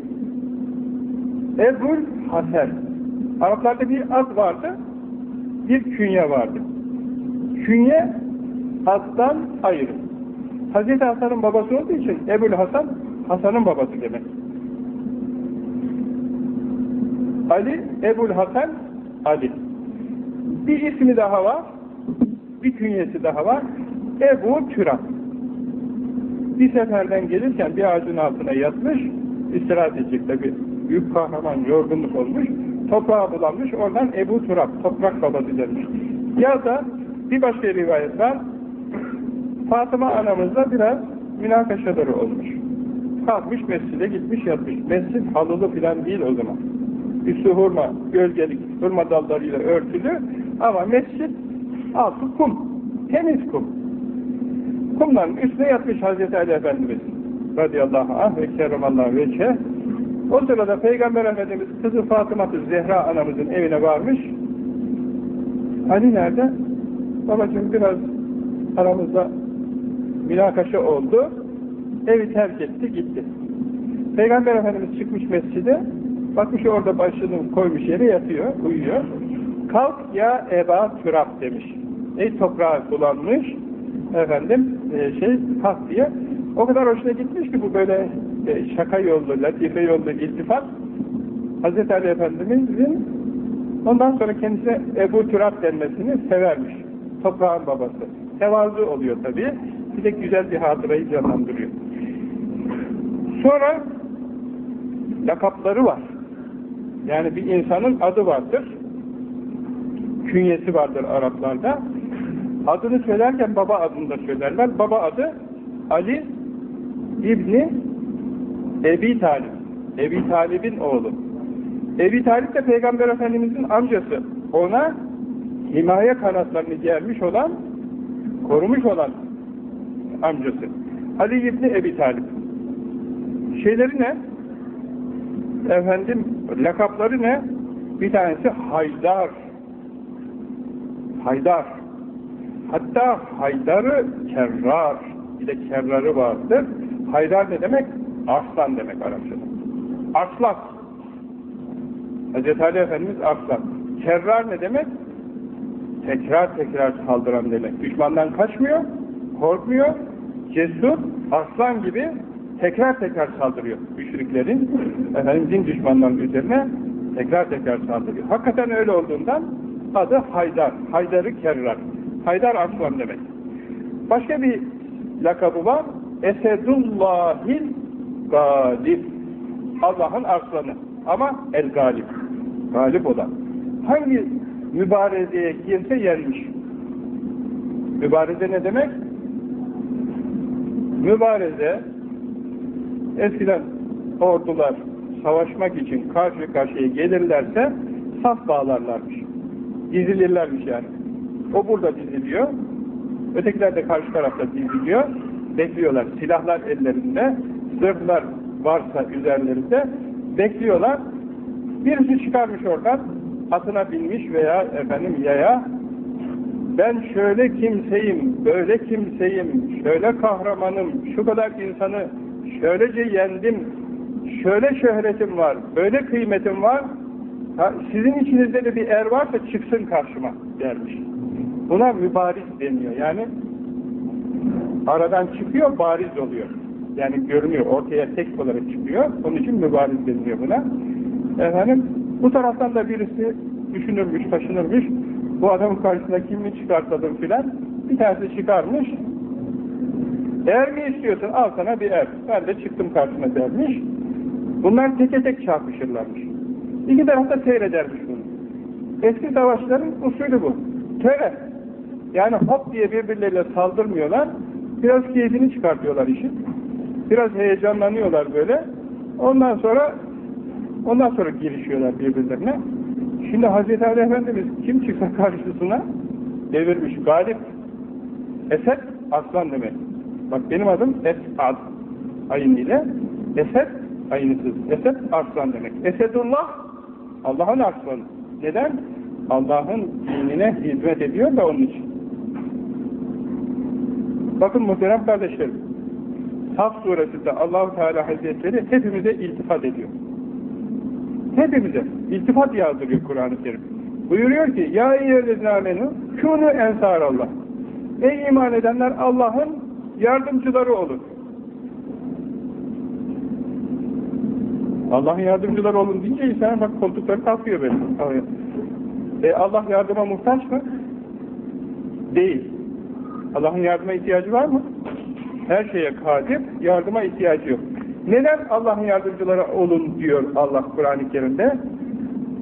Ebul Hasan. Araplarda bir ad vardı, bir künye vardı. Künye addan ayrı. Hazreti Hasan'ın babası olduğu için Ebul Hasan, Hasan'ın babası demek. Ali, Ebul Hasan, Ali. Bir ismi daha var, bir künyesi daha var. Ebu Türab. Bir seferden gelirken bir ağacın altına yatmış, istirahat edecek tabi. Büyük kahraman, yorgunluk olmuş, toprağa bulanmış, oradan Ebu Turab, toprak babası denmiş. Ya da bir başka rivayet var, Fatıma anamızla biraz münakaşaları olmuş. Kalkmış mescide gitmiş yatmış. Mescid halılı filan değil o zaman. Üstü hurma, gölgelik, hurma dallarıyla örtülü ama mescid altı kum. Temiz kum. Kumların üstüne yatmış Hazreti Ali Efendimiz radıyallahu anh ve kerremallahu veçhe. O sırada Peygamber Efendimiz kızı Fatıma Zehra anamızın evine varmış. Ali nerede? Babacığım biraz aramızda münakaşa oldu. Evi terk etti, gitti. Peygamber Efendimiz çıkmış mescide, bakmış orada başını koymuş yere yatıyor, uyuyor. Kalk ya Eba Türab demiş. Ey toprağa bulanmış, efendim, e, şey, kalk diye. O kadar hoşuna gitmiş ki bu böyle e, şaka yollu, latife yollu iltifat. Hz. Ali Efendimiz'in ondan sonra kendisine Ebu Türab denmesini severmiş. Toprağın babası. Tevazu oluyor tabii bir de güzel bir hatırayı canlandırıyor. Sonra lakapları var. Yani bir insanın adı vardır. Künyesi vardır Araplarda. Adını söylerken baba adını da söylerler. Baba adı Ali İbni Ebi Talib. Ebi Talib'in oğlu. Ebi Talib de Peygamber Efendimiz'in amcası. Ona himaye kanatlarını germiş olan, korumuş olan amcası. Ali İbni Ebi Talib. Şeyleri ne? Efendim, lakapları ne? Bir tanesi Haydar. Haydar. Hatta Haydar'ı Kerrar. Bir de Kerrar'ı vardır. Haydar ne demek? Arslan demek Arapçada. Arslan. Hz. Ali Efendimiz Arslan. Kerrar ne demek? Tekrar tekrar saldıran demek. Düşmandan kaçmıyor, korkmuyor, cesur, aslan gibi tekrar tekrar saldırıyor müşriklerin, efendim din düşmanlarının üzerine tekrar tekrar saldırıyor. Hakikaten öyle olduğundan adı Haydar, Haydar'ı Kerrar. Haydar aslan demek. Başka bir lakabı var, Esedullahil Galip. Allah'ın arslanı. Ama el galip. Galip olan. Hangi mübarezeye girse yenmiş. Mübareze ne demek? Mübareze eskiden ordular savaşmak için karşı karşıya gelirlerse saf bağlarlarmış. Dizilirlermiş yani. O burada diziliyor. Ötekiler de karşı tarafta diziliyor. Bekliyorlar. Silahlar ellerinde. Zırhlar varsa üzerlerinde. Bekliyorlar. Birisi çıkarmış oradan. Atına binmiş veya efendim yaya ben şöyle kimseyim, böyle kimseyim, şöyle kahramanım, şu kadar insanı şöylece yendim, şöyle şöhretim var, böyle kıymetim var, sizin içinizde de bir er varsa çıksın karşıma dermiş. Buna mübariz deniyor. Yani aradan çıkıyor, bariz oluyor. Yani görünüyor, ortaya tek olarak çıkıyor. Onun için mübariz deniliyor buna. Efendim, bu taraftan da birisi düşünürmüş, taşınırmış, bu adamın karşısına kimi çıkartalım filan, bir tanesi çıkarmış, er mi istiyorsun, al sana bir er. Ben de çıktım karşısına dermiş. Bunlar teke tek çarpışırlarmış. İki taraf da seyredermiş bunu. Eski savaşların usulü bu. Töre. Yani hop diye birbirleriyle saldırmıyorlar. Biraz keyfini çıkartıyorlar işin. Biraz heyecanlanıyorlar böyle. Ondan sonra ondan sonra girişiyorlar birbirlerine. Şimdi Hazreti Ali Efendimiz kim çıksa karşısına devirmiş. Galip. Esed aslan demek. Bak benim adım Esad ayın ile. Esed ayınısız. Esed aslan demek. Esedullah Allah'ın aslanı. Neden? Allah'ın dinine hizmet ediyor da onun için. Bakın muhterem kardeşlerim. Saf suresinde Allahu Teala Hazretleri hepimize iltifat ediyor. Hepimize iltifat yağdırıyor Kur'an-ı Kerim. Buyuruyor ki Ya eyyühellezine amenu kûnü ensarallah. Ey iman edenler Allah'ın yardımcıları olun. Allah'ın yardımcıları olun deyince insan bak koltukları kalkıyor böyle. E Allah yardıma muhtaç mı? Değil. Allah'ın yardıma ihtiyacı var mı? Her şeye kadir, yardıma ihtiyacı yok. Neden Allah'ın yardımcıları olun diyor Allah Kur'an-ı Kerim'de?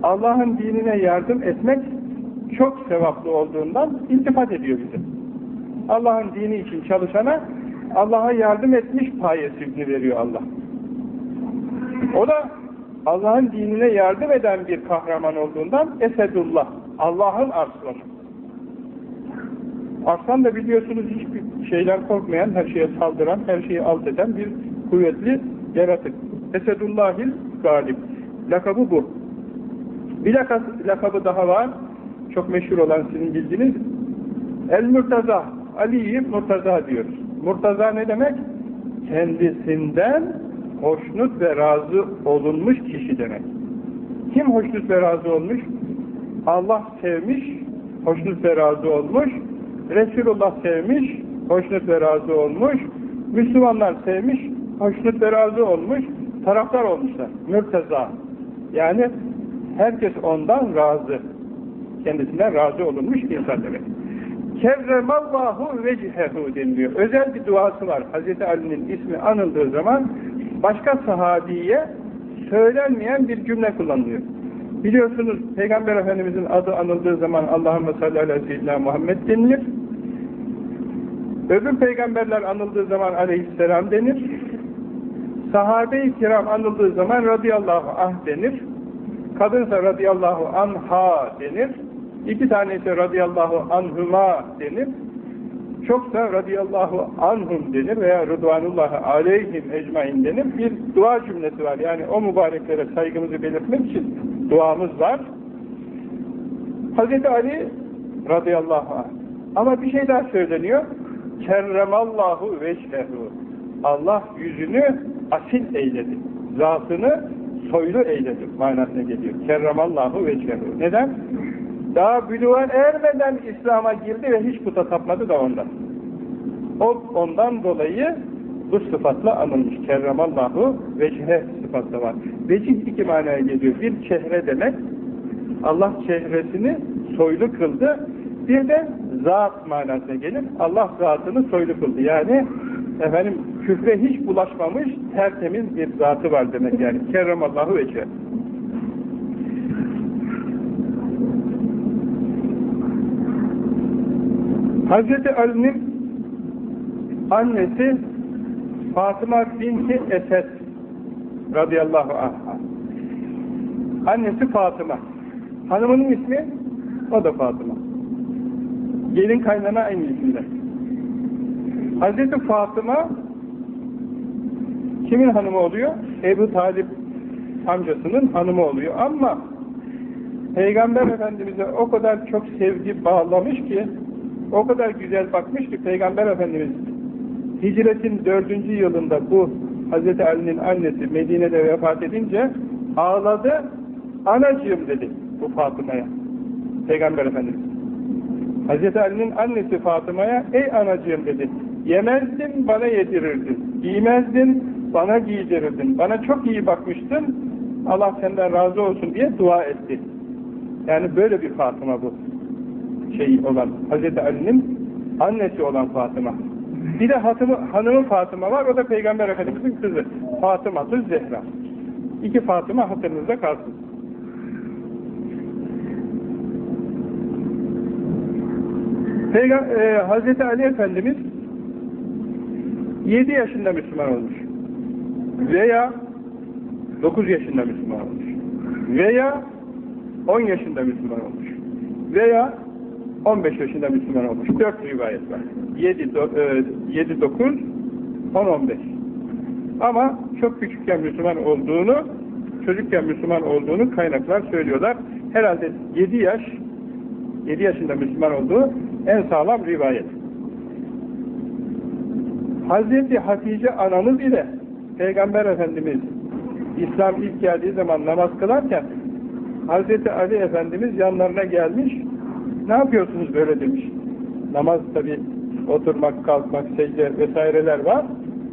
Allah'ın dinine yardım etmek çok sevaplı olduğundan iltifat ediyor bize. Allah'ın dini için çalışana Allah'a yardım etmiş payesini veriyor Allah. O da Allah'ın dinine yardım eden bir kahraman olduğundan Esedullah, Allah'ın arslanı. Arslan da biliyorsunuz hiçbir şeyden korkmayan, her şeye saldıran, her şeyi alt eden bir kuvvetli yaratık. Esedullahil galip. Lakabı bu. Bir lakabı daha var. Çok meşhur olan sizin bildiğiniz El-Murtaza. Ali'yi Murtaza diyoruz. Murtaza ne demek? Kendisinden hoşnut ve razı olunmuş kişi demek. Kim hoşnut ve razı olmuş? Allah sevmiş, hoşnut ve razı olmuş. Resulullah sevmiş, hoşnut ve razı olmuş. Müslümanlar sevmiş, hoşnut ve razı olmuş. Taraftar olmuşlar. Mürteza. Yani herkes ondan razı. Kendisinden razı olunmuş insan demek. Kerremallahu vecihehu deniliyor. Özel bir duası var. Hz. Ali'nin ismi anıldığı zaman başka sahabiye söylenmeyen bir cümle kullanılıyor. Biliyorsunuz Peygamber Efendimizin adı anıldığı zaman Allahümme salli ala seyyidina Muhammed denilir. Öbür peygamberler anıldığı zaman aleyhisselam denir. Sahabe-i kiram anıldığı zaman radıyallahu anh denir. Kadınsa radıyallahu anha denir. İki tanesi radıyallahu anhuma denir. Çoksa radıyallahu anhum denir veya rıdvanullahi aleyhim ecmain denir. Bir dua cümlesi var. Yani o mübareklere saygımızı belirtmek için duamız var. Hz. Ali radıyallahu anh. Ama bir şey daha söyleniyor. Kerremallahu veçhehu. Allah yüzünü asil eyledi. Zatını soylu eyledi manasına geliyor. Kerremallahu veçhehu. Neden? Daha bülüğe ermeden İslam'a girdi ve hiç puta tapmadı da ondan. O ondan dolayı bu sıfatla anılmış. Kerramallahu vecihe sıfatla var. Vecih iki manaya geliyor. Bir çehre demek. Allah çehresini soylu kıldı. Bir de zat manasına gelir. Allah zatını soylu kıldı. Yani efendim küfre hiç bulaşmamış tertemiz bir zatı var demek yani. Kerramallahu vecihe. Hazreti Ali'nin annesi Fatıma binti Esed radıyallahu anh'a. Annesi Fatıma. Hanımının ismi o da Fatıma. Gelin kaynana aynı isimde. Hazreti Fatıma kimin hanımı oluyor? Ebu Talip amcasının hanımı oluyor. Ama Peygamber Efendimiz'e o kadar çok sevgi bağlamış ki o kadar güzel bakmış ki Peygamber Efendimiz hicretin dördüncü yılında bu Hz. Ali'nin annesi Medine'de vefat edince ağladı, anacığım dedi bu Fatıma'ya. Peygamber Efendimiz. Hz. Ali'nin annesi Fatıma'ya, ey anacığım dedi, yemezdin bana yedirirdin, giymezdin bana giydirirdin, bana çok iyi bakmıştın, Allah senden razı olsun diye dua etti. Yani böyle bir Fatıma bu. Şey olan, Hz. Ali'nin annesi olan Fatıma. Bir de hatımı, hanımı Fatıma var, o da Peygamber Efendimiz'in kızı. Fatıma, kız Zehra. İki Fatıma hatırınızda kalsın. Peygamber, e, Hazreti Ali Efendimiz 7 yaşında Müslüman olmuş. Veya 9 yaşında Müslüman olmuş. Veya 10 yaşında Müslüman olmuş. Veya 15 yaşında Müslüman olmuş. 4 rivayet var. 7, 7 9, 10, 15. Ama çok küçükken Müslüman olduğunu, çocukken Müslüman olduğunu kaynaklar söylüyorlar. Herhalde 7 yaş, 7 yaşında Müslüman olduğu en sağlam rivayet. Hazreti Hatice anamız ile Peygamber Efendimiz İslam ilk geldiği zaman namaz kılarken Hazreti Ali Efendimiz yanlarına gelmiş ne yapıyorsunuz böyle demiş. Namaz tabi oturmak, kalkmak, secde vesaireler var.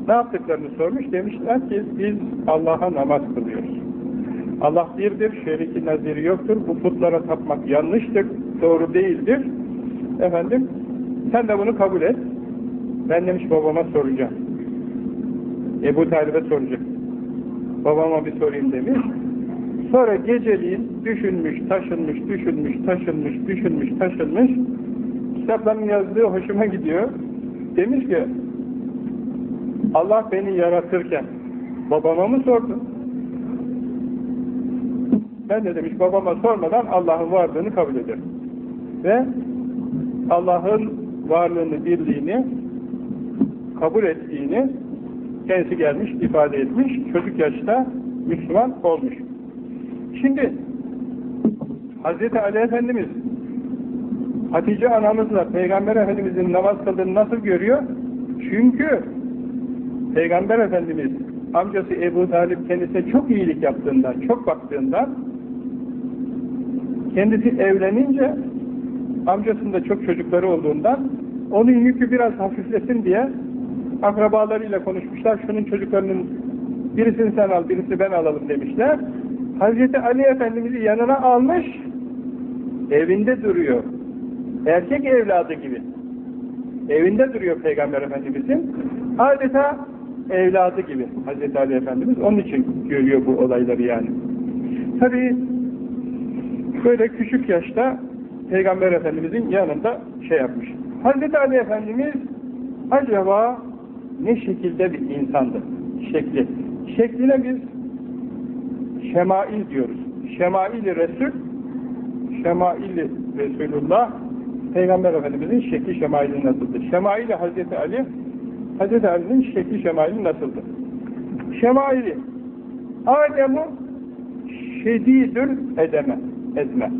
Ne yaptıklarını sormuş. Demişler ki biz Allah'a namaz kılıyoruz. Allah birdir, şeriki naziri yoktur. Bu putlara tapmak yanlıştır, doğru değildir. Efendim, sen de bunu kabul et. Ben demiş babama soracağım. Ebu Talib'e soracak. Babama bir sorayım demiş. Sonra geceliğin düşünmüş, taşınmış, düşünmüş, taşınmış, düşünmüş, taşınmış. Kitapların yazdığı hoşuma gidiyor. Demiş ki Allah beni yaratırken babama mı sordu? Ben de demiş babama sormadan Allah'ın varlığını kabul ederim. Ve Allah'ın varlığını, birliğini kabul ettiğini kendisi gelmiş, ifade etmiş. Çocuk yaşta Müslüman olmuş. Şimdi Hz. Ali Efendimiz Hatice anamızla Peygamber Efendimizin namaz kıldığını nasıl görüyor? Çünkü Peygamber Efendimiz amcası Ebu Talip kendisine çok iyilik yaptığından, çok baktığından kendisi evlenince amcasında çok çocukları olduğundan onun yükü biraz hafiflesin diye akrabalarıyla konuşmuşlar. Şunun çocuklarının birisini sen al, birisini ben alalım demişler. Hazreti Ali Efendimiz'i yanına almış, evinde duruyor. Erkek evladı gibi. Evinde duruyor Peygamber Efendimiz'in. Adeta evladı gibi Hazreti Ali Efendimiz. Onun için görüyor bu olayları yani. Tabii böyle küçük yaşta Peygamber Efendimiz'in yanında şey yapmış. Hazreti Ali Efendimiz acaba ne şekilde bir insandı? Şekli. Şekline biz şemail diyoruz. Şemail-i Resul Şemail-i Resulullah Peygamber Efendimiz'in şekli şemaili nasıldır? Şemail-i Hazreti Ali Hazreti Ali'nin şekli şemaili nasıldır? Şemaili Adem'u şedidül edeme etme.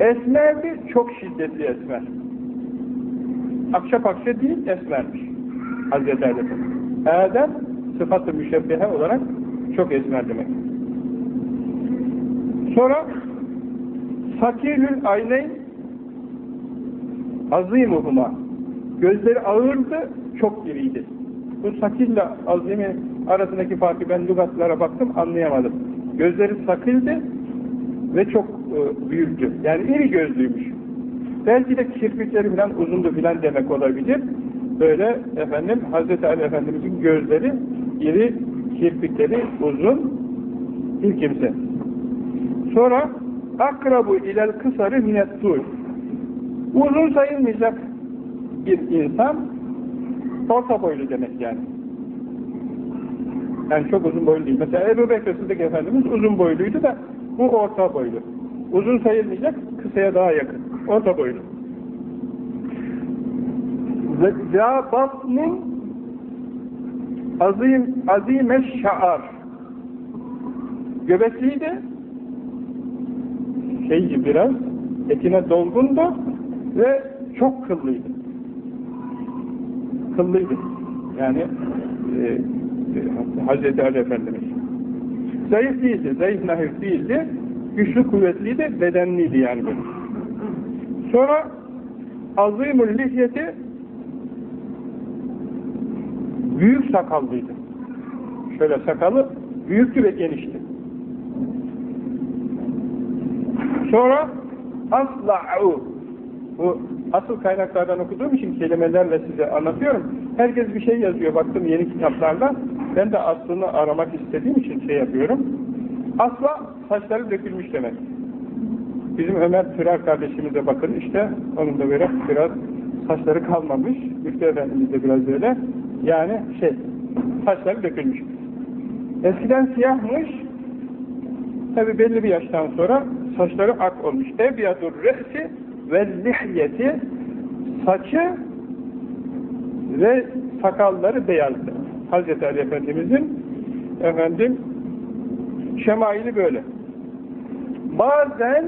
Esmerdi, çok şiddetli esmer. Akşa pakşa değil, esmermiş. Hazreti Ali Adem sıfatı müşebbehe olarak çok esmer demek. Sonra Sakilül ayneyn azimuhuma Gözleri ağırdı, çok iriydi. Bu sakille azimi arasındaki farkı ben lügatlara baktım, anlayamadım. Gözleri sakildi ve çok e, büyüktü. Yani iri gözlüymüş. Belki de kirpikleri falan uzundu falan demek olabilir. Böyle efendim Hazreti Ali Efendimizin gözleri iri, kirpikleri uzun bir kimse. Sonra akrabu ilel kısarı minettul. Uzun sayılmayacak bir insan orta boylu demek yani. Yani çok uzun boylu değil. Mesela Ebu Bekir Sıddık Efendimiz uzun boyluydu da bu orta boylu. Uzun sayılmayacak, kısaya daha yakın. Orta boylu. Zâ batnin azim, azime şa'ar. Göbekliydi. Şey biraz, etine dolgundu ve çok kıllıydı. Kıllıydı. Yani e, e, Hazreti Ali Efendimiz. Zayıf değildi, zayıf nahif değildi. Güçlü kuvvetliydi, bedenliydi yani böyle. Sonra azimul lihyeti büyük sakallıydı. Şöyle sakalı büyüktü ve genişti. Sonra asla'u bu asıl kaynaklardan okuduğum için kelimelerle size anlatıyorum. Herkes bir şey yazıyor. Baktım yeni kitaplarda. Ben de aslını aramak istediğim için şey yapıyorum. Asla saçları dökülmüş demek. Bizim Ömer Türer kardeşimize bakın işte onun da böyle biraz saçları kalmamış. Müftü Efendimiz de biraz böyle. Yani şey saçları dökülmüş. Eskiden siyahmış. Tabi belli bir yaştan sonra saçları ak olmuş. Ebyadur re'si ve lihyeti saçı ve sakalları beyazdı. Hazreti Ali Efendimizin efendim şemaili böyle. Bazen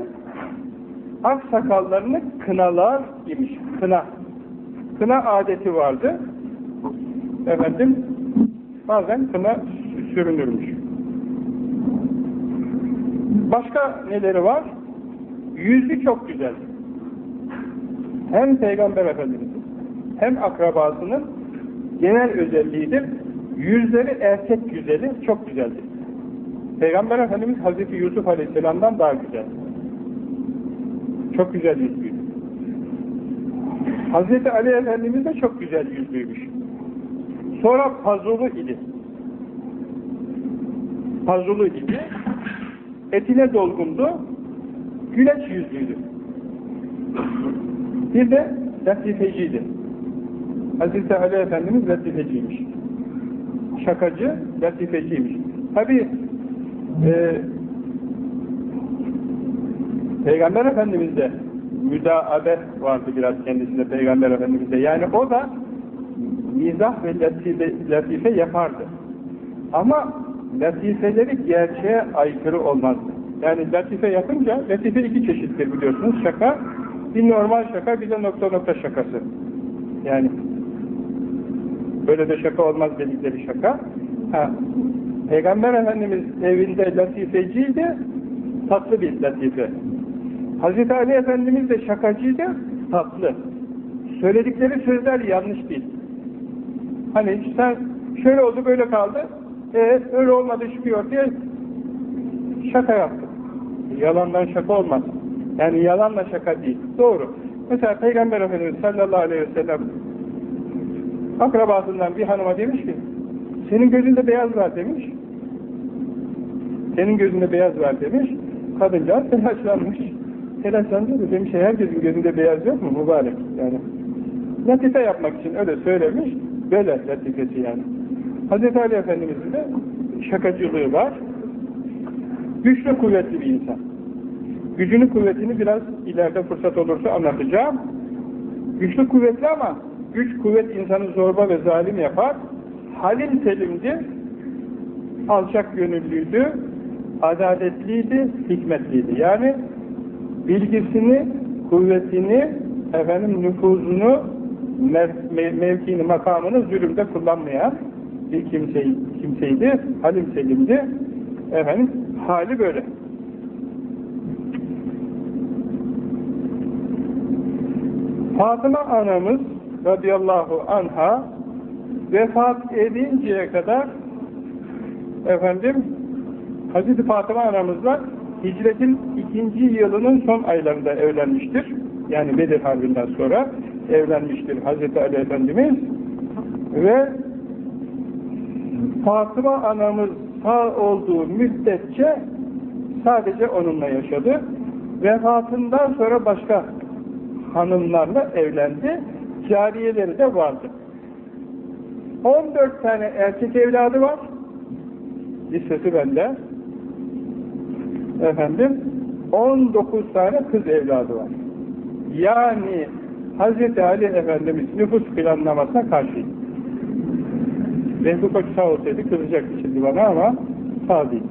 ak sakallarını kınalar imiş. Kına. Kına adeti vardı. Efendim bazen kına sürünürmüş. Başka neleri var? Yüzü çok güzel. Hem Peygamber Efendimiz'in hem akrabasının genel özelliğidir. Yüzleri erkek güzeli çok güzeldir. Peygamber Efendimiz Hazreti Yusuf Aleyhisselam'dan daha güzel. Çok güzel yüzlüydü. Hazreti Ali Efendimiz de çok güzel yüzlüymüş. Sonra pazulu idi. Pazulu idi. Etine dolgundu. Güleç yüzlüydü. Bir de latifeciydi. Hazreti Ali Efendimiz latifeciymiş. Şakacı, latifeciymiş. Tabi e, Peygamber Efendimiz'de müdaabe vardı biraz kendisinde Peygamber Efendimiz'de. Yani o da mizah ve latife, latife yapardı. Ama latifeleri gerçeğe aykırı olmazdı. Yani latife yapınca, latife iki çeşittir biliyorsunuz. Şaka, bir normal şaka, bir de nokta nokta şakası. Yani böyle de şaka olmaz dedikleri şaka. Ha, Peygamber Efendimiz evinde latifeciydi, tatlı bir latife. Hazreti Ali Efendimiz de şakacıydı, tatlı. Söyledikleri sözler yanlış değil. Hani sen şöyle oldu böyle kaldı, e, öyle olmadı çıkıyor diye şaka yaptı. Yalandan şaka olmaz. Yani yalanla şaka değil. Doğru. Mesela Peygamber Efendimiz sallallahu aleyhi ve sellem akrabasından bir hanıma demiş ki senin gözünde beyaz var demiş. Senin gözünde beyaz var demiş. Kadıncağız telaşlanmış. Telaşlandı da demiş herkesin gözünde beyaz yok mu mübarek yani. Latife yapmak için öyle söylemiş. Böyle latifesi yani. Hazreti Ali Efendimiz'in de şakacılığı var. Güçlü kuvvetli bir insan. Gücünü kuvvetini biraz ileride fırsat olursa anlatacağım. Güçlü kuvvetli ama güç kuvvet insanı zorba ve zalim yapar. Halim selimdi, alçak gönüllüydü, adaletliydi, hikmetliydi. Yani bilgisini, kuvvetini, efendim nüfuzunu, mev mevkini, makamını zulümde kullanmayan bir kimse, kimseydi. Halim selimdi. Efendim hali böyle. Fatıma anamız radıyallahu anha vefat edinceye kadar efendim Hazreti Fatıma anamızla hicretin ikinci yılının son aylarında evlenmiştir. Yani Bedir Harbi'nden sonra evlenmiştir Hazreti Ali Efendimiz ve Fatıma anamız sağ olduğu müddetçe sadece onunla yaşadı. Vefatından sonra başka hanımlarla evlendi. Cariyeleri de vardı. 14 tane erkek evladı var. Listesi bende. Efendim 19 tane kız evladı var. Yani Hz. Ali Efendimiz nüfus planlamasına karşıydı. Koç sağ olsaydı kızacaktı şimdi bana ama sağ değil.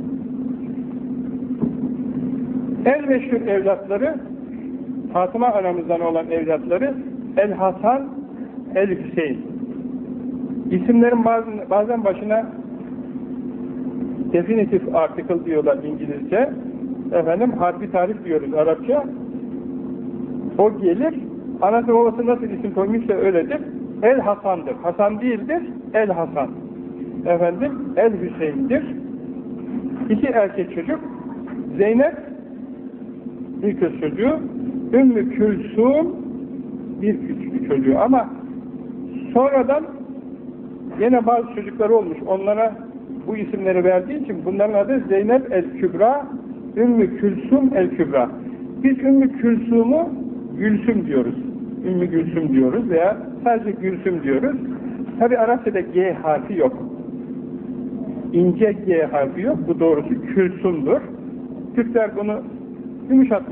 En meşhur evlatları Fatıma anamızdan olan evlatları El Hasan, El Hüseyin. İsimlerin bazen, bazen başına definitif article diyorlar İngilizce. Efendim harfi tarif diyoruz Arapça. O gelir. Anası babası nasıl isim koymuşsa öyledir. El Hasan'dır. Hasan değildir. El Hasan. Efendim El Hüseyin'dir. İki erkek çocuk. Zeynep bir kız çocuğu. Ümmü Külsum bir küçük çocuğu ama sonradan yine bazı çocukları olmuş. Onlara bu isimleri verdiği için bunların adı Zeynep el-Kübra, Ümmü Külsum el-Kübra. Biz Ümmü Külsum'u Gülsüm diyoruz. Ümmü Gülsüm diyoruz veya sadece Gülsüm diyoruz. Tabi Arapçada G harfi yok. İnce G harfi yok. Bu doğrusu Külsum'dur. Türkler bunu yumuşatmış.